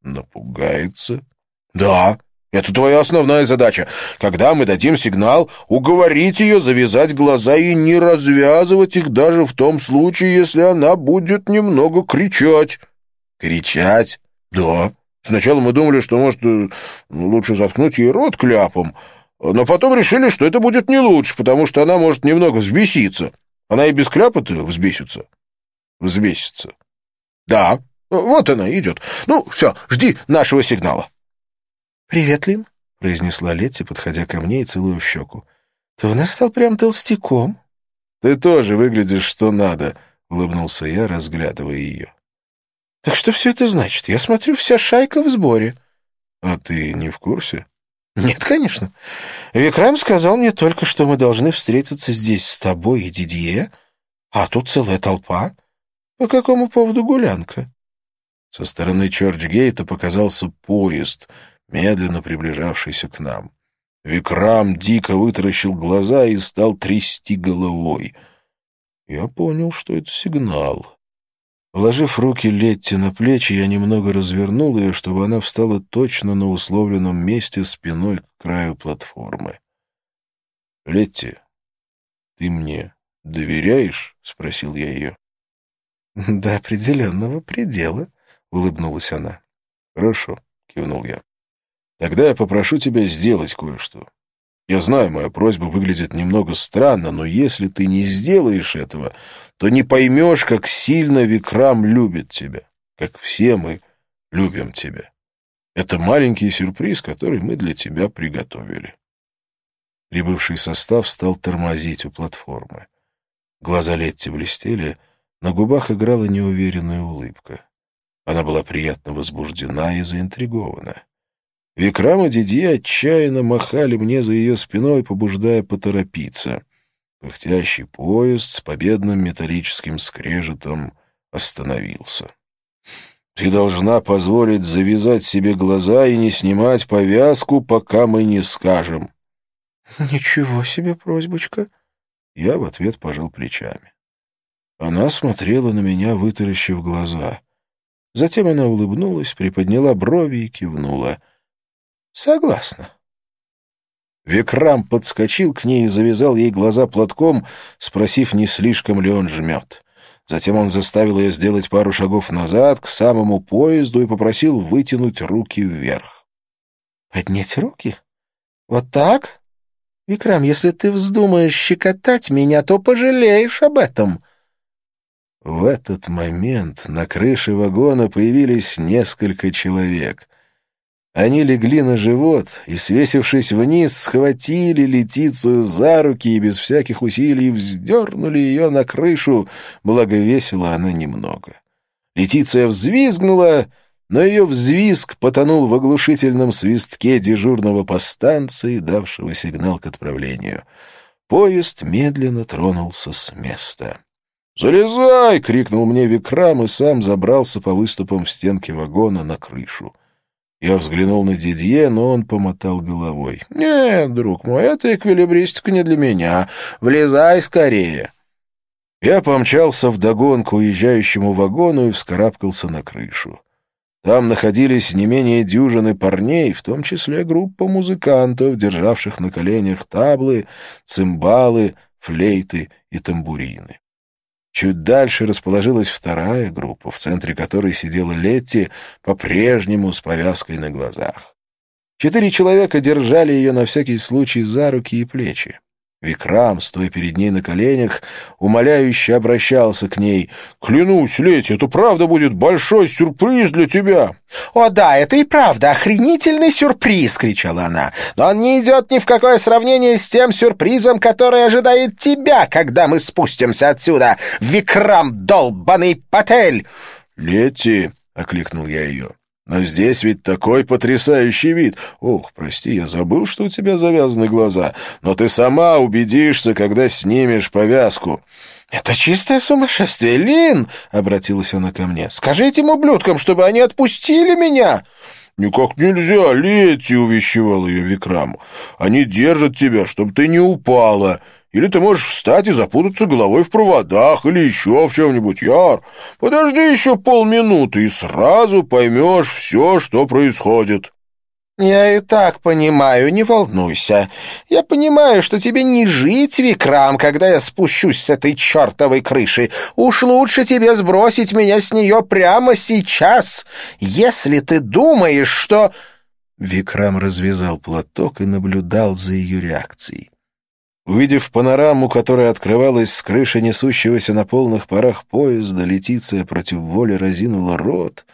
Напугается? «Да, это твоя основная задача. Когда мы дадим сигнал, уговорить ее завязать глаза и не развязывать их даже в том случае, если она будет немного кричать». «Кричать?» «Да. Сначала мы думали, что, может, э, лучше заткнуть ей рот кляпом, но потом решили, что это будет не лучше, потому что она может немного взбеситься. Она и без кляпа-то взбесится». «Взбесится?» «Да. Вот она идет. Ну, все, жди нашего сигнала». «Привет, Лин», — произнесла Летти, подходя ко мне и целуя в щеку. «Ты у нас стал прям толстяком». «Ты тоже выглядишь что надо», — улыбнулся я, разглядывая ее. «Так что все это значит? Я смотрю, вся шайка в сборе». «А ты не в курсе?» «Нет, конечно. Викрам сказал мне только, что мы должны встретиться здесь с тобой и Дидье, а тут целая толпа. По какому поводу гулянка?» Со стороны Чорчгейта показался поезд — медленно приближавшийся к нам. Викрам дико вытаращил глаза и стал трясти головой. Я понял, что это сигнал. Положив руки Летти на плечи, я немного развернул ее, чтобы она встала точно на условленном месте спиной к краю платформы. — Летти, ты мне доверяешь? — спросил я ее. — До определенного предела, — улыбнулась она. — Хорошо, — кивнул я. Тогда я попрошу тебя сделать кое-что. Я знаю, моя просьба выглядит немного странно, но если ты не сделаешь этого, то не поймешь, как сильно Викрам любит тебя, как все мы любим тебя. Это маленький сюрприз, который мы для тебя приготовили. Прибывший состав стал тормозить у платформы. Глаза Летти блестели, на губах играла неуверенная улыбка. Она была приятно возбуждена и заинтригована. Викрам и Дидье отчаянно махали мне за ее спиной, побуждая поторопиться. Пыхтящий поезд с победным металлическим скрежетом остановился. «Ты должна позволить завязать себе глаза и не снимать повязку, пока мы не скажем». «Ничего себе просьбочка!» Я в ответ пожал плечами. Она смотрела на меня, вытаращив глаза. Затем она улыбнулась, приподняла брови и кивнула — Согласна. Викрам подскочил к ней и завязал ей глаза платком, спросив, не слишком ли он жмет. Затем он заставил ее сделать пару шагов назад к самому поезду и попросил вытянуть руки вверх. «Поднять руки? Вот так? Викрам, если ты вздумаешь щекотать меня, то пожалеешь об этом». В этот момент на крыше вагона появились несколько человек. Они легли на живот и, свесившись вниз, схватили Летицию за руки и без всяких усилий вздернули ее на крышу, благо весила она немного. Летиция взвизгнула, но ее взвизг потонул в оглушительном свистке дежурного по станции, давшего сигнал к отправлению. Поезд медленно тронулся с места. «Залезай!» — крикнул мне Викрам и сам забрался по выступам в стенке вагона на крышу. Я взглянул на Дидье, но он помотал головой. «Нет, друг мой, эта эквилибристика не для меня. Влезай скорее!» Я помчался вдогонку уезжающему вагону и вскарабкался на крышу. Там находились не менее дюжины парней, в том числе группа музыкантов, державших на коленях таблы, цимбалы, флейты и тамбурины. Чуть дальше расположилась вторая группа, в центре которой сидела Летти, по-прежнему с повязкой на глазах. Четыре человека держали ее на всякий случай за руки и плечи. Викрам, стоя перед ней на коленях, умоляюще обращался к ней. «Клянусь, Лети, это правда будет большой сюрприз для тебя!» «О да, это и правда охренительный сюрприз!» — кричала она. «Но он не идет ни в какое сравнение с тем сюрпризом, который ожидает тебя, когда мы спустимся отсюда! Викрам, долбаный Патель!» «Лети!» — окликнул я ее. Но здесь ведь такой потрясающий вид. Ох, прости, я забыл, что у тебя завязаны глаза. Но ты сама убедишься, когда снимешь повязку». «Это чистое сумасшествие, Лин!» — обратилась она ко мне. «Скажи этим ублюдкам, чтобы они отпустили меня!» «Никак нельзя, Лети!» — увещевал ее Викрам. «Они держат тебя, чтобы ты не упала. Или ты можешь встать и запутаться головой в проводах или еще в чем-нибудь, Яр. Подожди еще полминуты и сразу поймешь все, что происходит». «Я и так понимаю, не волнуйся. Я понимаю, что тебе не жить, Викрам, когда я спущусь с этой чертовой крыши. Уж лучше тебе сбросить меня с нее прямо сейчас, если ты думаешь, что...» Викрам развязал платок и наблюдал за ее реакцией. Увидев панораму, которая открывалась с крыши несущегося на полных парах поезда, Летиция против воли разинула рот,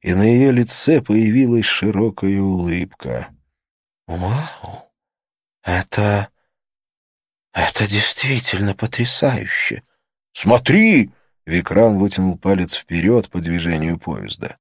и на ее лице появилась широкая улыбка. «Вау! Это... это действительно потрясающе!» «Смотри!» — Викрам вытянул палец вперед по движению поезда.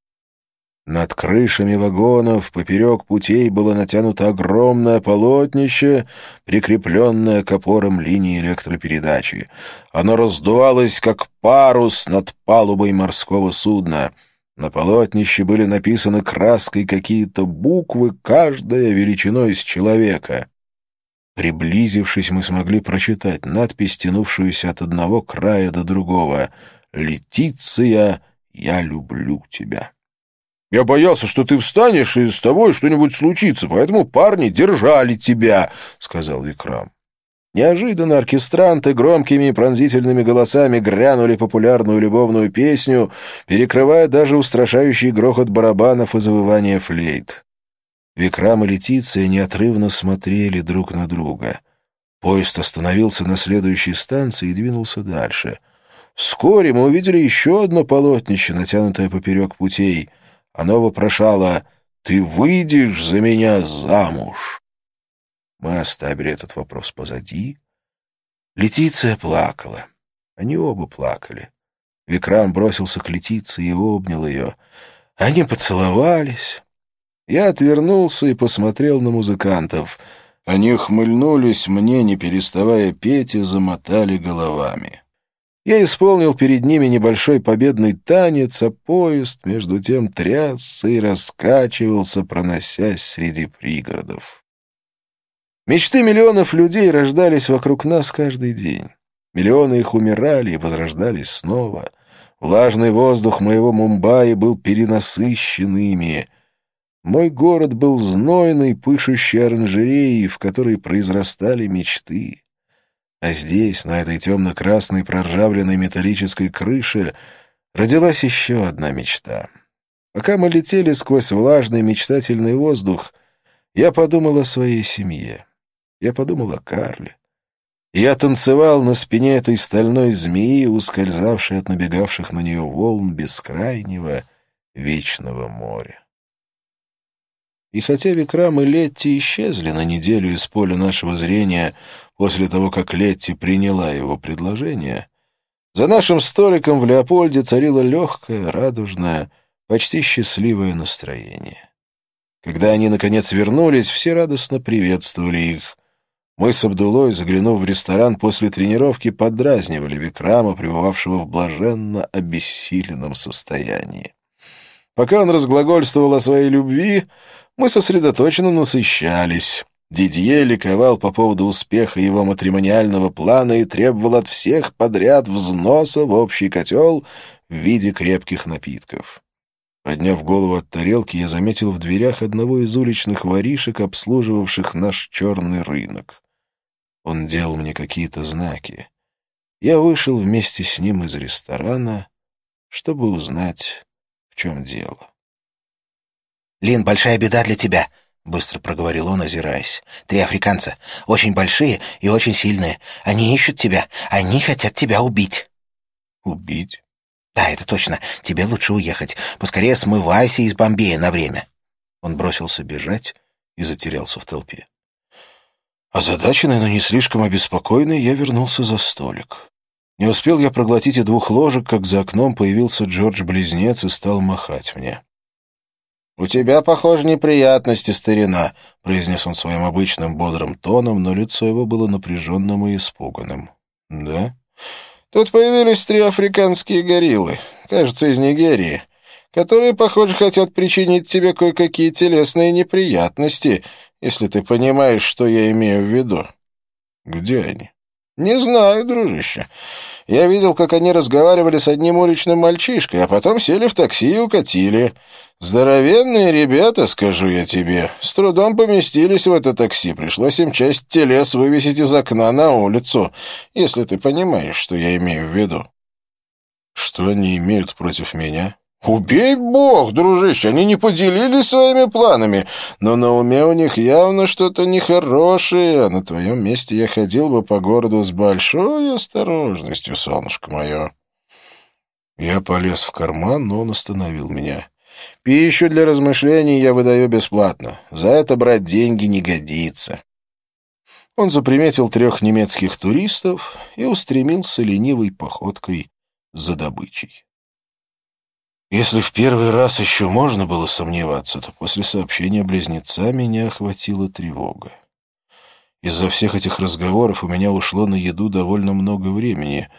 Над крышами вагонов поперек путей было натянуто огромное полотнище, прикрепленное к опорам линии электропередачи. Оно раздувалось, как парус над палубой морского судна. На полотнище были написаны краской какие-то буквы, каждая величиной с человека. Приблизившись, мы смогли прочитать надпись, тянувшуюся от одного края до другого «Летиция, я люблю тебя». Я боялся, что ты встанешь, и с тобой что-нибудь случится, поэтому парни держали тебя», — сказал Викрам. Неожиданно оркестранты громкими и пронзительными голосами грянули популярную любовную песню, перекрывая даже устрашающий грохот барабанов и завывание флейт. Викрам и Летиция неотрывно смотрели друг на друга. Поезд остановился на следующей станции и двинулся дальше. Вскоре мы увидели еще одно полотнище, натянутое поперек путей — оно вопрошало «Ты выйдешь за меня замуж?» Мы оставили этот вопрос позади. Летиция плакала. Они оба плакали. Викрам бросился к Летиции и обнял ее. Они поцеловались. Я отвернулся и посмотрел на музыкантов. Они хмыльнулись мне, не переставая петь, и замотали головами. Я исполнил перед ними небольшой победный танец, а поезд между тем трясся и раскачивался, проносясь среди пригородов. Мечты миллионов людей рождались вокруг нас каждый день. Миллионы их умирали и возрождались снова. Влажный воздух моего Мумбаи был перенасыщен ими. Мой город был знойной, пышущей оранжереей, в которой произрастали мечты. А здесь, на этой темно-красной проржавленной металлической крыше, родилась еще одна мечта. Пока мы летели сквозь влажный мечтательный воздух, я подумал о своей семье. Я подумал о Карле. Я танцевал на спине этой стальной змеи, ускользавшей от набегавших на нее волн бескрайнего вечного моря. И хотя Викрам и Летти исчезли на неделю из поля нашего зрения после того, как Летти приняла его предложение, за нашим столиком в Леопольде царило легкое, радужное, почти счастливое настроение. Когда они, наконец, вернулись, все радостно приветствовали их. Мы с Абдулой, заглянув в ресторан после тренировки, подразнивали Викрама, пребывавшего в блаженно обессиленном состоянии. Пока он разглагольствовал о своей любви, мы сосредоточенно насыщались. Дидье ликовал по поводу успеха его матримониального плана и требовал от всех подряд взноса в общий котел в виде крепких напитков. Подняв голову от тарелки, я заметил в дверях одного из уличных воришек, обслуживавших наш черный рынок. Он делал мне какие-то знаки. Я вышел вместе с ним из ресторана, чтобы узнать, в чем дело. «Лин, большая беда для тебя», — быстро проговорил он, озираясь. «Три африканца. Очень большие и очень сильные. Они ищут тебя. Они хотят тебя убить». «Убить?» «Да, это точно. Тебе лучше уехать. Поскорее смывайся из Бомбея на время». Он бросился бежать и затерялся в толпе. Озадаченный, но не слишком обеспокоенный, я вернулся за столик. Не успел я проглотить и двух ложек, как за окном появился Джордж-близнец и стал махать мне. «У тебя, похоже, неприятности, старина», — произнес он своим обычным бодрым тоном, но лицо его было напряженным и испуганным. «Да?» «Тут появились три африканские гориллы, кажется, из Нигерии, которые, похоже, хотят причинить тебе кое-какие телесные неприятности, если ты понимаешь, что я имею в виду». «Где они?» «Не знаю, дружище. Я видел, как они разговаривали с одним уличным мальчишкой, а потом сели в такси и укатили. Здоровенные ребята, скажу я тебе, с трудом поместились в это такси. Пришлось им часть телес вывесить из окна на улицу, если ты понимаешь, что я имею в виду». «Что они имеют против меня?» «Убей бог, дружище, они не поделились своими планами, но на уме у них явно что-то нехорошее, на твоем месте я ходил бы по городу с большой осторожностью, солнышко мое». Я полез в карман, но он остановил меня. «Пищу для размышлений я выдаю бесплатно. За это брать деньги не годится». Он заприметил трех немецких туристов и устремился ленивой походкой за добычей. Если в первый раз еще можно было сомневаться, то после сообщения близнеца меня охватила тревога. Из-за всех этих разговоров у меня ушло на еду довольно много времени,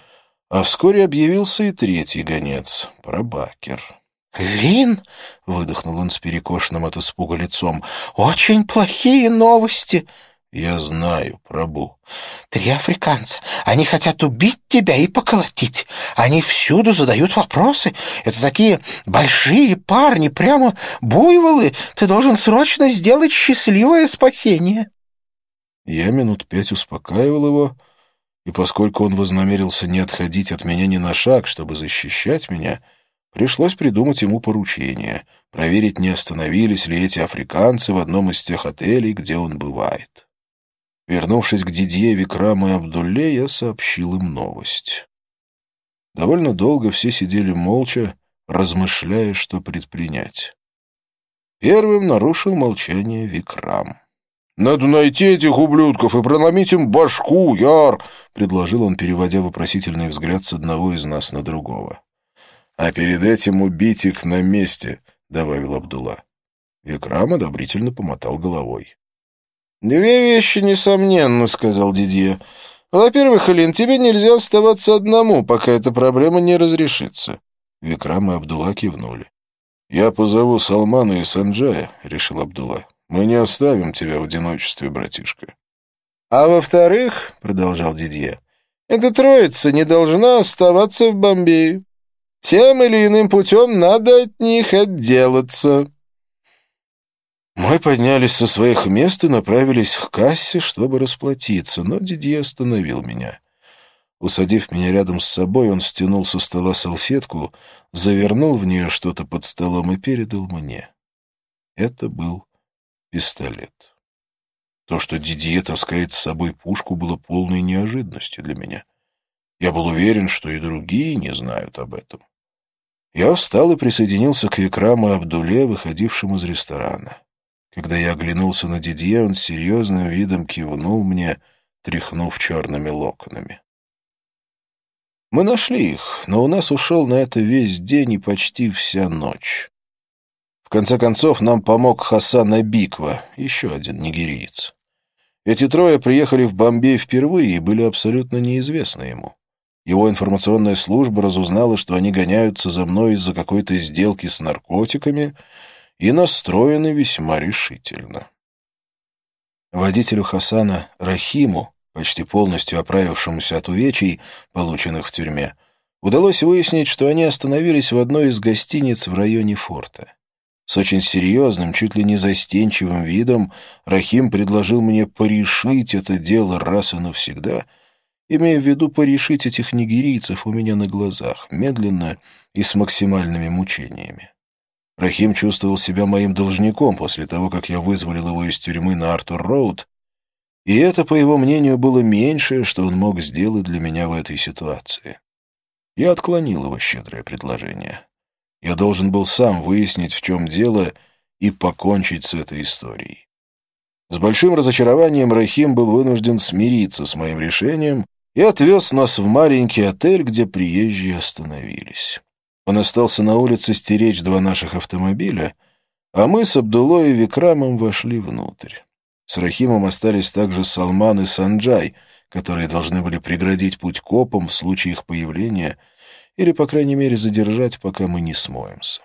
а вскоре объявился и третий гонец — Пробакер. «Лин!» — выдохнул он с перекошенным от испуга лицом. «Очень плохие новости!» «Я знаю, Прабу». «Три африканца. Они хотят убить тебя и поколотить. Они всюду задают вопросы. Это такие большие парни, прямо буйволы. Ты должен срочно сделать счастливое спасение». Я минут пять успокаивал его, и поскольку он вознамерился не отходить от меня ни на шаг, чтобы защищать меня, пришлось придумать ему поручение, проверить, не остановились ли эти африканцы в одном из тех отелей, где он бывает. Вернувшись к Дидье, Викраму и Абдулле, я сообщил им новость. Довольно долго все сидели молча, размышляя, что предпринять. Первым нарушил молчание Викрам. «Надо найти этих ублюдков и проломить им башку, Яр!» — предложил он, переводя вопросительный взгляд с одного из нас на другого. «А перед этим убить их на месте», — добавил Абдулла. Викрам одобрительно помотал головой. «Две вещи, несомненно», — сказал Дидье. «Во-первых, Элин, тебе нельзя оставаться одному, пока эта проблема не разрешится». Викрам и Абдулла кивнули. «Я позову Салмана и Санджая», — решил Абдулла. «Мы не оставим тебя в одиночестве, братишка». «А во-вторых», — продолжал Дидье, — «эта троица не должна оставаться в Бомбее. Тем или иным путем надо от них отделаться». Мы поднялись со своих мест и направились к кассе, чтобы расплатиться, но Дидье остановил меня. Усадив меня рядом с собой, он стянул со стола салфетку, завернул в нее что-то под столом и передал мне. Это был пистолет. То, что Дидье таскает с собой пушку, было полной неожиданностью для меня. Я был уверен, что и другие не знают об этом. Я встал и присоединился к Викраму Абдуле, выходившему из ресторана. Когда я оглянулся на Дидье, он серьезным видом кивнул мне, тряхнув черными локонами. Мы нашли их, но у нас ушел на это весь день и почти вся ночь. В конце концов, нам помог Хасан Абиква, еще один нигериец. Эти трое приехали в Бомбей впервые и были абсолютно неизвестны ему. Его информационная служба разузнала, что они гоняются за мной из-за какой-то сделки с наркотиками — и настроены весьма решительно. Водителю Хасана Рахиму, почти полностью оправившемуся от увечий, полученных в тюрьме, удалось выяснить, что они остановились в одной из гостиниц в районе форта. С очень серьезным, чуть ли не застенчивым видом Рахим предложил мне порешить это дело раз и навсегда, имея в виду порешить этих нигерийцев у меня на глазах, медленно и с максимальными мучениями. Рахим чувствовал себя моим должником после того, как я вызволил его из тюрьмы на Артур-Роуд, и это, по его мнению, было меньшее, что он мог сделать для меня в этой ситуации. Я отклонил его щедрое предложение. Я должен был сам выяснить, в чем дело, и покончить с этой историей. С большим разочарованием Рахим был вынужден смириться с моим решением и отвез нас в маленький отель, где приезжие остановились. Он остался на улице стеречь два наших автомобиля, а мы с Абдулой и Викрамом вошли внутрь. С Рахимом остались также Салман и Санджай, которые должны были преградить путь копам в случае их появления или, по крайней мере, задержать, пока мы не смоемся.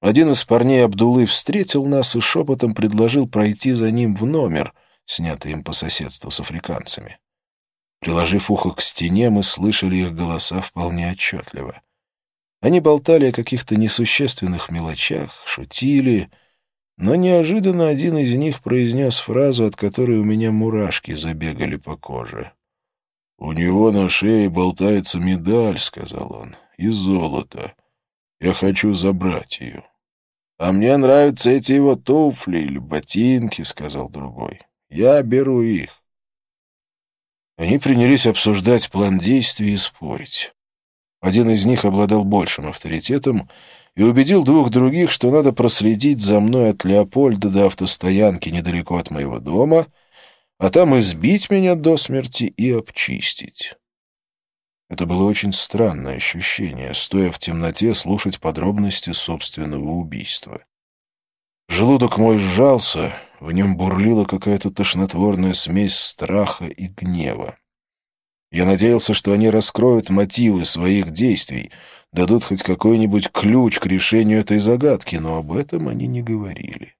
Один из парней Абдулы встретил нас и шепотом предложил пройти за ним в номер, снятый им по соседству с африканцами. Приложив ухо к стене, мы слышали их голоса вполне отчетливо. Они болтали о каких-то несущественных мелочах, шутили, но неожиданно один из них произнес фразу, от которой у меня мурашки забегали по коже. «У него на шее болтается медаль», — сказал он, — «из золота. Я хочу забрать ее». «А мне нравятся эти его туфли или ботинки», — сказал другой. «Я беру их». Они принялись обсуждать план действий и спорить. Один из них обладал большим авторитетом и убедил двух других, что надо проследить за мной от Леопольда до автостоянки недалеко от моего дома, а там избить меня до смерти и обчистить. Это было очень странное ощущение, стоя в темноте, слушать подробности собственного убийства. Желудок мой сжался, в нем бурлила какая-то тошнотворная смесь страха и гнева. Я надеялся, что они раскроют мотивы своих действий, дадут хоть какой-нибудь ключ к решению этой загадки, но об этом они не говорили.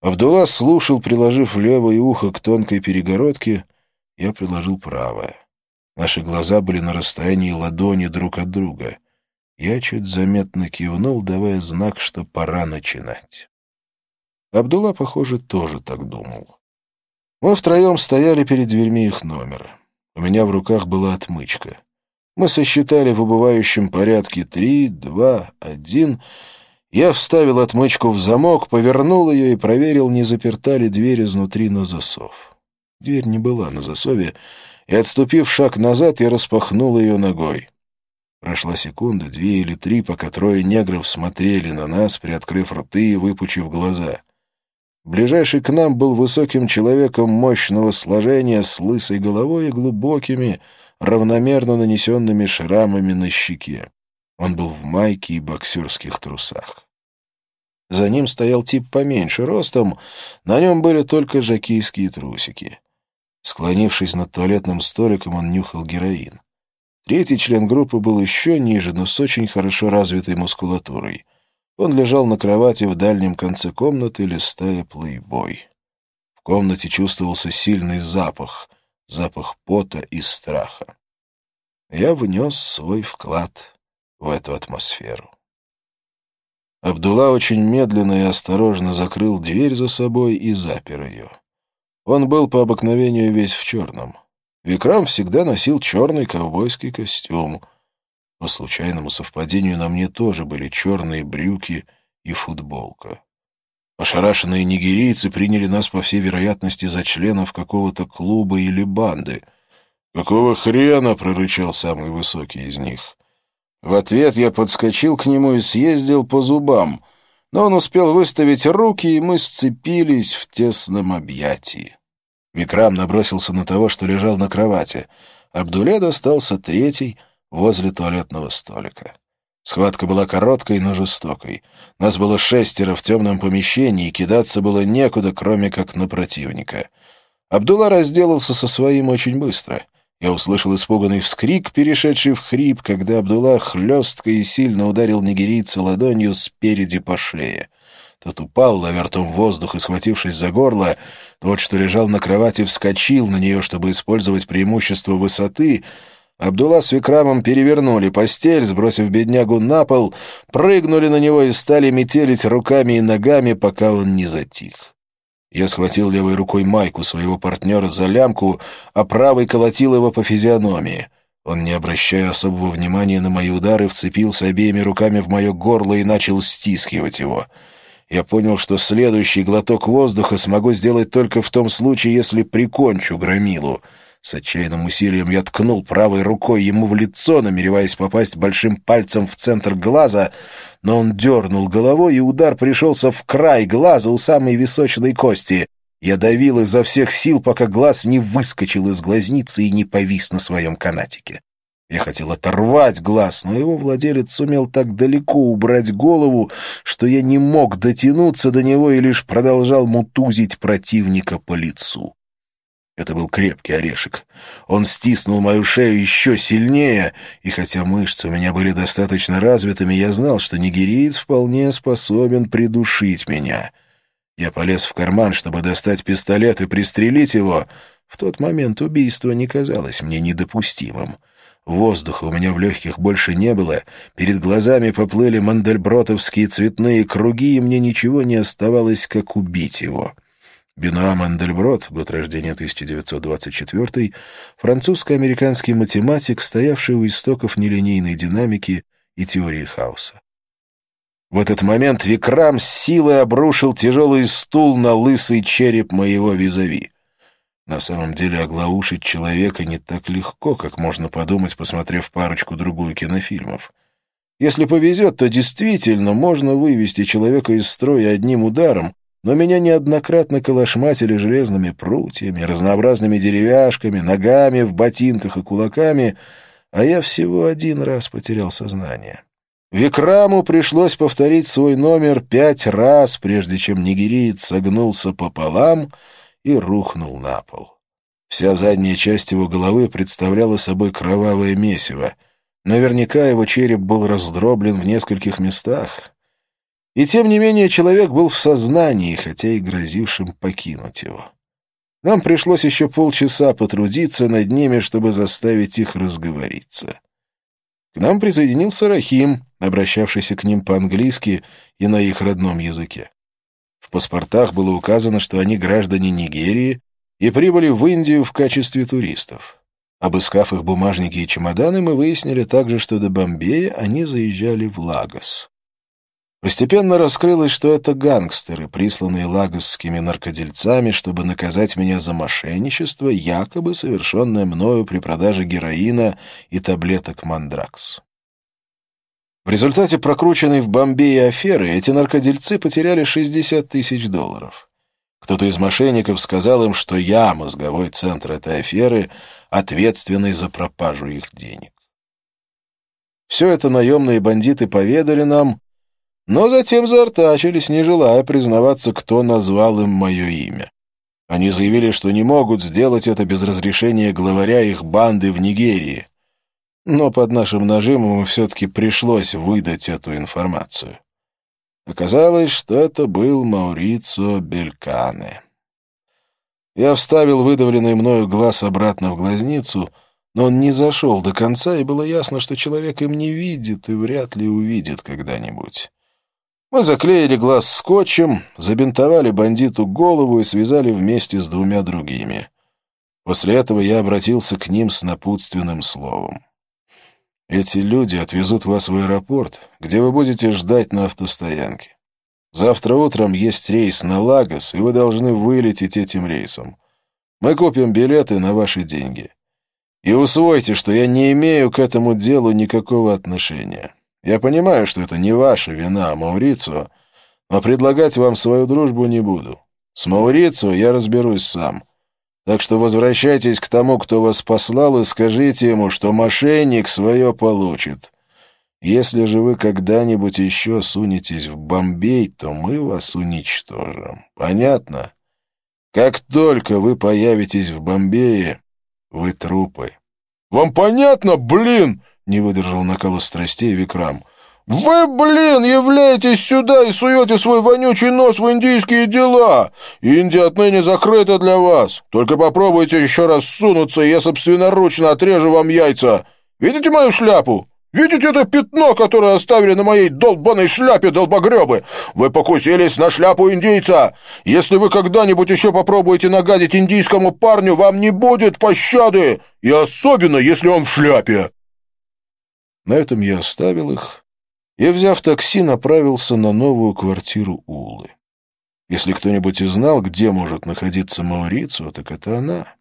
Абдулла слушал, приложив левое ухо к тонкой перегородке, я приложил правое. Наши глаза были на расстоянии ладони друг от друга. Я чуть заметно кивнул, давая знак, что пора начинать. Абдулла, похоже, тоже так думал. Мы втроем стояли перед дверьми их номера. У меня в руках была отмычка. Мы сосчитали в убывающем порядке три, два, один. Я вставил отмычку в замок, повернул ее и проверил, не заперта ли дверь изнутри на засов. Дверь не была на засове, и, отступив шаг назад, я распахнул ее ногой. Прошла секунда, две или три, пока трое негров смотрели на нас, приоткрыв рты и выпучив глаза — Ближайший к нам был высоким человеком мощного сложения с лысой головой и глубокими, равномерно нанесенными шрамами на щеке. Он был в майке и боксерских трусах. За ним стоял тип поменьше ростом, на нем были только жакейские трусики. Склонившись над туалетным столиком, он нюхал героин. Третий член группы был еще ниже, но с очень хорошо развитой мускулатурой. Он лежал на кровати в дальнем конце комнаты, листая плейбой. В комнате чувствовался сильный запах, запах пота и страха. Я внес свой вклад в эту атмосферу. Абдулла очень медленно и осторожно закрыл дверь за собой и запер ее. Он был по обыкновению весь в черном. Викрам всегда носил черный ковбойский костюм. По случайному совпадению на мне тоже были черные брюки и футболка. Ошарашенные нигерийцы приняли нас, по всей вероятности, за членов какого-то клуба или банды. «Какого хрена?» — прорычал самый высокий из них. В ответ я подскочил к нему и съездил по зубам, но он успел выставить руки, и мы сцепились в тесном объятии. Викрам набросился на того, что лежал на кровати. Абдуле достался третий возле туалетного столика. Схватка была короткой, но жестокой. Нас было шестеро в темном помещении, и кидаться было некуда, кроме как на противника. Абдулла разделался со своим очень быстро. Я услышал испуганный вскрик, перешедший в хрип, когда Абдулла хлестко и сильно ударил нигерийца ладонью спереди по шее. Тот упал, ловя ртом воздух и схватившись за горло. Тот, что лежал на кровати, вскочил на нее, чтобы использовать преимущество высоты. Абдулла с Викрамом перевернули постель, сбросив беднягу на пол, прыгнули на него и стали метелить руками и ногами, пока он не затих. Я схватил левой рукой майку своего партнера за лямку, а правой колотил его по физиономии. Он, не обращая особого внимания на мои удары, вцепился обеими руками в мое горло и начал стискивать его. Я понял, что следующий глоток воздуха смогу сделать только в том случае, если прикончу громилу — с отчаянным усилием я ткнул правой рукой ему в лицо, намереваясь попасть большим пальцем в центр глаза, но он дернул головой, и удар пришелся в край глаза у самой височной кости. Я давил изо всех сил, пока глаз не выскочил из глазницы и не повис на своем канатике. Я хотел оторвать глаз, но его владелец сумел так далеко убрать голову, что я не мог дотянуться до него и лишь продолжал мутузить противника по лицу. Это был крепкий орешек. Он стиснул мою шею еще сильнее, и хотя мышцы у меня были достаточно развитыми, я знал, что нигериец вполне способен придушить меня. Я полез в карман, чтобы достать пистолет и пристрелить его. В тот момент убийство не казалось мне недопустимым. Воздуха у меня в легких больше не было, перед глазами поплыли мандельбротовские цветные круги, и мне ничего не оставалось, как убить его. Бенуа Мандельброд, год рождения 1924, французско-американский математик, стоявший у истоков нелинейной динамики и теории хаоса. В этот момент Викрам с силой обрушил тяжелый стул на лысый череп моего визави. На самом деле оглаушить человека не так легко, как можно подумать, посмотрев парочку-другую кинофильмов. Если повезет, то действительно можно вывести человека из строя одним ударом, но меня неоднократно колошматили железными прутьями, разнообразными деревяшками, ногами в ботинках и кулаками, а я всего один раз потерял сознание. Викраму пришлось повторить свой номер пять раз, прежде чем нигериец согнулся пополам и рухнул на пол. Вся задняя часть его головы представляла собой кровавое месиво. Наверняка его череп был раздроблен в нескольких местах. И тем не менее человек был в сознании, хотя и грозившим покинуть его. Нам пришлось еще полчаса потрудиться над ними, чтобы заставить их разговориться. К нам присоединился Рахим, обращавшийся к ним по-английски и на их родном языке. В паспортах было указано, что они граждане Нигерии и прибыли в Индию в качестве туристов. Обыскав их бумажники и чемоданы, мы выяснили также, что до Бомбея они заезжали в Лагос. Постепенно раскрылось, что это гангстеры, присланные лагосскими наркодельцами, чтобы наказать меня за мошенничество, якобы совершенное мною при продаже героина и таблеток «Мандракс». В результате прокрученной в Бомбее аферы эти наркодельцы потеряли 60 тысяч долларов. Кто-то из мошенников сказал им, что я, мозговой центр этой аферы, ответственный за пропажу их денег. Все это наемные бандиты поведали нам, но затем заортачились, не желая признаваться, кто назвал им мое имя. Они заявили, что не могут сделать это без разрешения главаря их банды в Нигерии. Но под нашим нажимом им все-таки пришлось выдать эту информацию. Оказалось, что это был Маурицо Белькане. Я вставил выдавленный мною глаз обратно в глазницу, но он не зашел до конца, и было ясно, что человек им не видит и вряд ли увидит когда-нибудь. Мы заклеили глаз скотчем, забинтовали бандиту голову и связали вместе с двумя другими. После этого я обратился к ним с напутственным словом. Эти люди отвезут вас в аэропорт, где вы будете ждать на автостоянке. Завтра утром есть рейс на Лагос, и вы должны вылететь этим рейсом. Мы купим билеты на ваши деньги. И усвойте, что я не имею к этому делу никакого отношения. Я понимаю, что это не ваша вина, Маурицио, но предлагать вам свою дружбу не буду. С Маурицио я разберусь сам. Так что возвращайтесь к тому, кто вас послал, и скажите ему, что мошенник свое получит. Если же вы когда-нибудь еще сунетесь в Бомбей, то мы вас уничтожим. Понятно? Как только вы появитесь в Бомбее, вы трупы. «Вам понятно, блин?» — не выдержал накала страстей Викрам. «Вы, блин, являетесь сюда и суете свой вонючий нос в индийские дела! Индия отныне закрыта для вас! Только попробуйте еще раз сунуться, и я собственноручно отрежу вам яйца! Видите мою шляпу? Видите это пятно, которое оставили на моей долбаной шляпе, долбогребы? Вы покусились на шляпу индийца! Если вы когда-нибудь еще попробуете нагадить индийскому парню, вам не будет пощады! И особенно, если он в шляпе!» На этом я оставил их и, взяв такси, направился на новую квартиру Улы. Если кто-нибудь и знал, где может находиться Маурицио, так это она.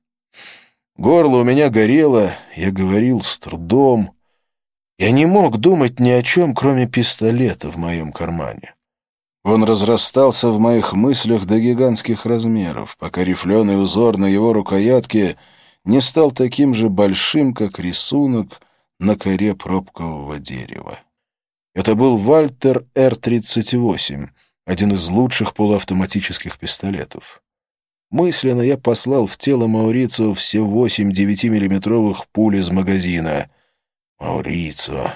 Горло у меня горело, я говорил с трудом. Я не мог думать ни о чем, кроме пистолета в моем кармане. Он разрастался в моих мыслях до гигантских размеров, пока рифленый узор на его рукоятке не стал таким же большим, как рисунок на коре пробкового дерева. Это был Вальтер Р-38, один из лучших полуавтоматических пистолетов. Мысленно я послал в тело Маурицио все восемь 9-миллиметровых пуль из магазина. «Маурицио,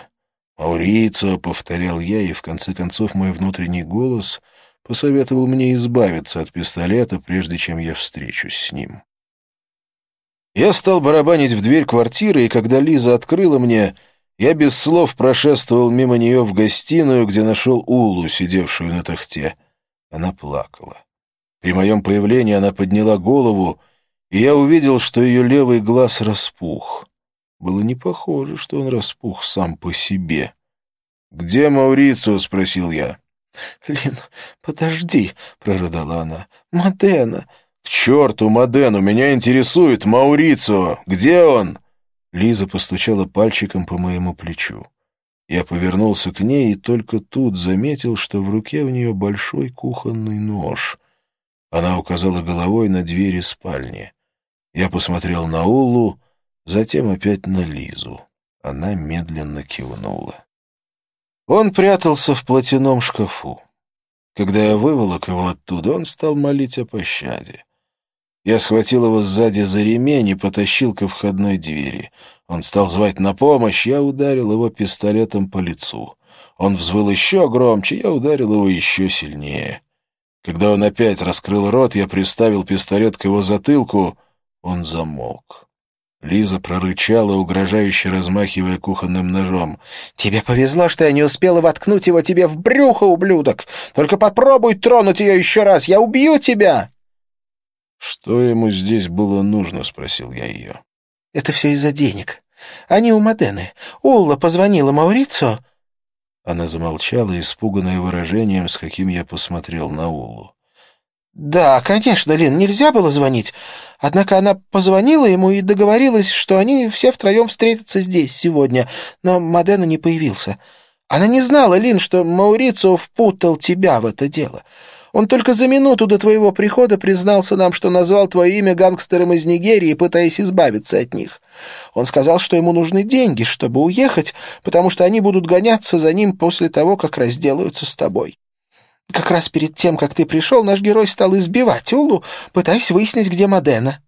Маурицио», — повторял я, и в конце концов мой внутренний голос посоветовал мне избавиться от пистолета, прежде чем я встречусь с ним. Я стал барабанить в дверь квартиры, и когда Лиза открыла мне, я без слов прошествовал мимо нее в гостиную, где нашел Улу, сидевшую на тахте. Она плакала. При моем появлении она подняла голову, и я увидел, что ее левый глаз распух. Было не похоже, что он распух сам по себе. «Где Маурицио?» — спросил я. «Лин, подожди», — прорыдала она. «Модена». «К черту Модену! Меня интересует Маурицио! Где он?» Лиза постучала пальчиком по моему плечу. Я повернулся к ней и только тут заметил, что в руке у нее большой кухонный нож. Она указала головой на двери спальни. Я посмотрел на Уллу, затем опять на Лизу. Она медленно кивнула. Он прятался в платяном шкафу. Когда я выволок его оттуда, он стал молить о пощаде. Я схватил его сзади за ремень и потащил ко входной двери. Он стал звать на помощь, я ударил его пистолетом по лицу. Он взвыл еще громче, я ударил его еще сильнее. Когда он опять раскрыл рот, я приставил пистолет к его затылку, он замолк. Лиза прорычала, угрожающе размахивая кухонным ножом. «Тебе повезло, что я не успела воткнуть его тебе в брюхо, ублюдок! Только попробуй тронуть ее еще раз, я убью тебя!» «Что ему здесь было нужно?» — спросил я ее. «Это все из-за денег. Они у Модены. Улла позвонила Маурицио». Она замолчала, испуганная выражением, с каким я посмотрел на Уллу. «Да, конечно, Лин, нельзя было звонить. Однако она позвонила ему и договорилась, что они все втроем встретятся здесь сегодня, но Модена не появился. Она не знала, Лин, что Маурицио впутал тебя в это дело. Он только за минуту до твоего прихода признался нам, что назвал твое имя гангстером из Нигерии, пытаясь избавиться от них. Он сказал, что ему нужны деньги, чтобы уехать, потому что они будут гоняться за ним после того, как разделаются с тобой. Как раз перед тем, как ты пришел, наш герой стал избивать Улу, пытаясь выяснить, где Модена.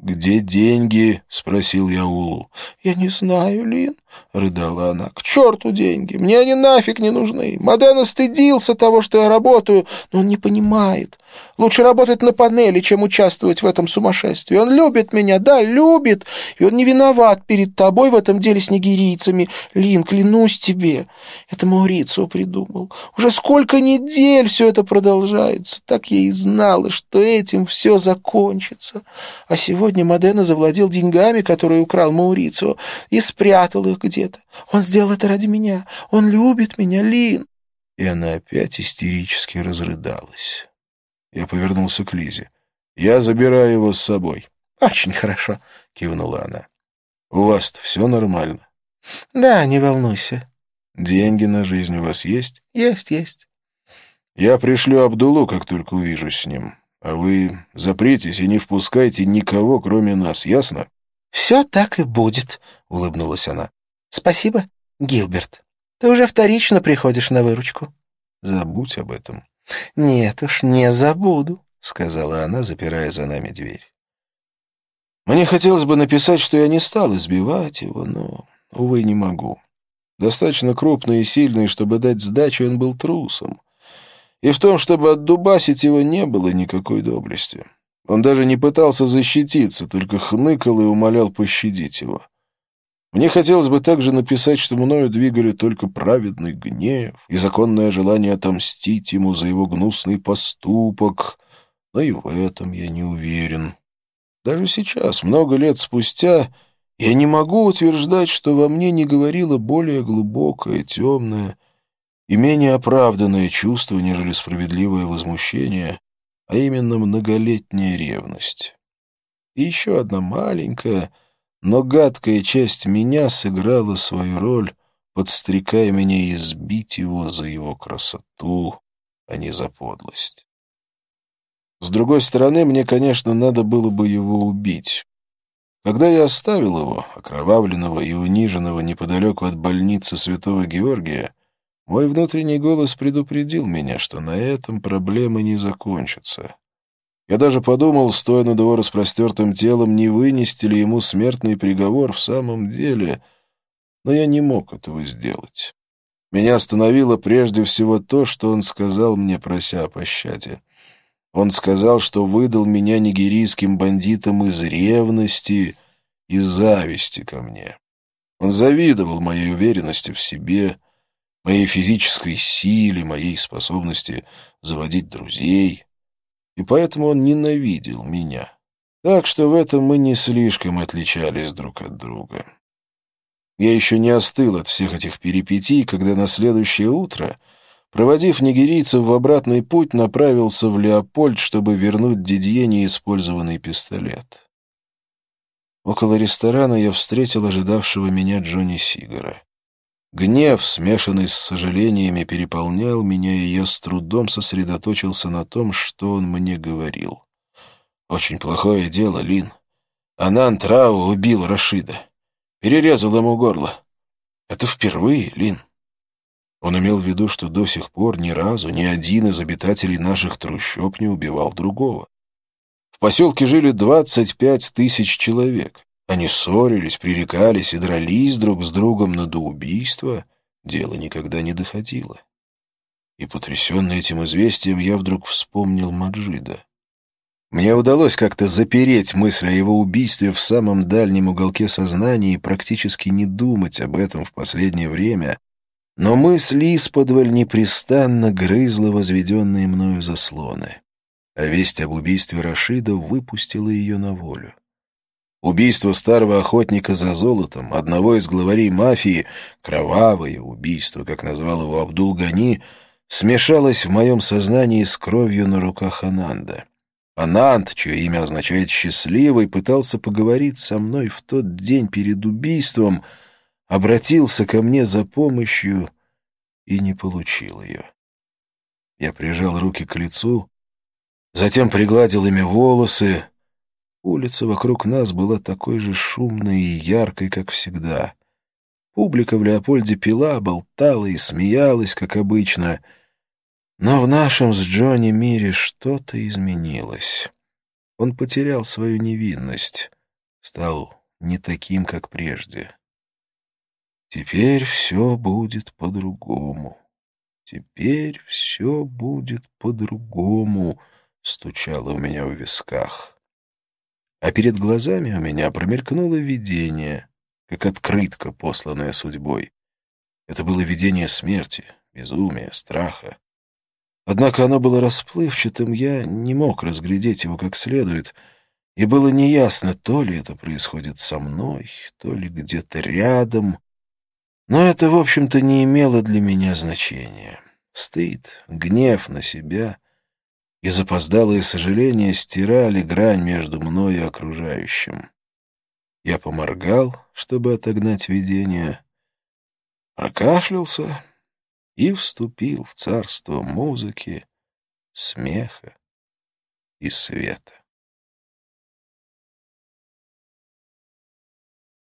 «Где деньги?» — спросил я Улу. «Я не знаю, Лин», — рыдала она. «К черту деньги! Мне они нафиг не нужны! Модена стыдился того, что я работаю, но он не понимает. Лучше работать на панели, чем участвовать в этом сумасшествии. Он любит меня, да, любит, и он не виноват перед тобой в этом деле с нигерийцами. Лин, клянусь тебе, это Маурицио придумал. Уже сколько недель все это продолжается. Так я и знала, что этим все закончится. А сегодня Модена завладел деньгами, которые украл Маурицио, и спрятал их где-то. Он сделал это ради меня. Он любит меня, Лин. И она опять истерически разрыдалась. Я повернулся к Лизе. «Я забираю его с собой». «Очень хорошо», — кивнула она. «У вас-то все нормально?» «Да, не волнуйся». «Деньги на жизнь у вас есть?» «Есть, есть». «Я пришлю Абдулу, как только увижусь с ним. А вы запритесь и не впускайте никого, кроме нас, ясно?» «Все так и будет», — улыбнулась она. «Спасибо, Гилберт. Ты уже вторично приходишь на выручку». «Забудь об этом». «Нет уж, не забуду», — сказала она, запирая за нами дверь. Мне хотелось бы написать, что я не стал избивать его, но, увы, не могу. Достаточно крупный и сильный, чтобы дать сдачу, он был трусом. И в том, чтобы отдубасить его, не было никакой доблести. Он даже не пытался защититься, только хныкал и умолял пощадить его. Мне хотелось бы также написать, что мною двигали только праведный гнев и законное желание отомстить ему за его гнусный поступок, но и в этом я не уверен. Даже сейчас, много лет спустя, я не могу утверждать, что во мне не говорило более глубокое, темное и менее оправданное чувство, нежели справедливое возмущение, а именно многолетняя ревность. И еще одна маленькая, но гадкая часть меня сыграла свою роль, подстрекая меня избить его за его красоту, а не за подлость. С другой стороны, мне, конечно, надо было бы его убить. Когда я оставил его, окровавленного и униженного неподалеку от больницы Святого Георгия, мой внутренний голос предупредил меня, что на этом проблемы не закончатся. Я даже подумал, стоя над его распростертым телом, не вынести ли ему смертный приговор в самом деле, но я не мог этого сделать. Меня остановило прежде всего то, что он сказал мне, прося о пощаде. Он сказал, что выдал меня нигерийским бандитам из ревности и зависти ко мне. Он завидовал моей уверенности в себе, моей физической силе, моей способности заводить друзей и поэтому он ненавидел меня. Так что в этом мы не слишком отличались друг от друга. Я еще не остыл от всех этих перипетий, когда на следующее утро, проводив нигерийцев в обратный путь, направился в Леопольд, чтобы вернуть Дидье неиспользованный пистолет. Около ресторана я встретил ожидавшего меня Джонни Сигара. Гнев, смешанный с сожалениями, переполнял меня, и я с трудом сосредоточился на том, что он мне говорил. «Очень плохое дело, Лин. Анан Трау убил Рашида. Перерезал ему горло. Это впервые, Лин». Он имел в виду, что до сих пор ни разу ни один из обитателей наших трущоб не убивал другого. В поселке жили двадцать пять тысяч человек. Они ссорились, пререкались и дрались друг с другом, но до убийства дело никогда не доходило. И, потрясенный этим известием, я вдруг вспомнил Маджида. Мне удалось как-то запереть мысль о его убийстве в самом дальнем уголке сознания и практически не думать об этом в последнее время, но мысль исподволь непрестанно грызла возведенные мною заслоны. А весть об убийстве Рашида выпустила ее на волю. Убийство старого охотника за золотом, одного из главарей мафии, кровавое убийство, как назвал его Абдул-Гани, смешалось в моем сознании с кровью на руках Ананда. Ананд, чье имя означает «счастливый», пытался поговорить со мной в тот день перед убийством, обратился ко мне за помощью и не получил ее. Я прижал руки к лицу, затем пригладил ими волосы, Улица вокруг нас была такой же шумной и яркой, как всегда. Публика в Леопольде пила, болтала и смеялась, как обычно. Но в нашем с Джонни мире что-то изменилось. Он потерял свою невинность, стал не таким, как прежде. Теперь все будет по-другому. Теперь все будет по-другому, стучало у меня в висках. А перед глазами у меня промелькнуло видение, как открытка, посланная судьбой. Это было видение смерти, безумия, страха. Однако оно было расплывчатым, я не мог разглядеть его как следует, и было неясно, то ли это происходит со мной, то ли где-то рядом. Но это, в общем-то, не имело для меня значения. Стыд, гнев на себя и запоздалые сожаления стирали грань между мной и окружающим. Я поморгал, чтобы отогнать видение, прокашлялся и вступил в царство музыки, смеха и света.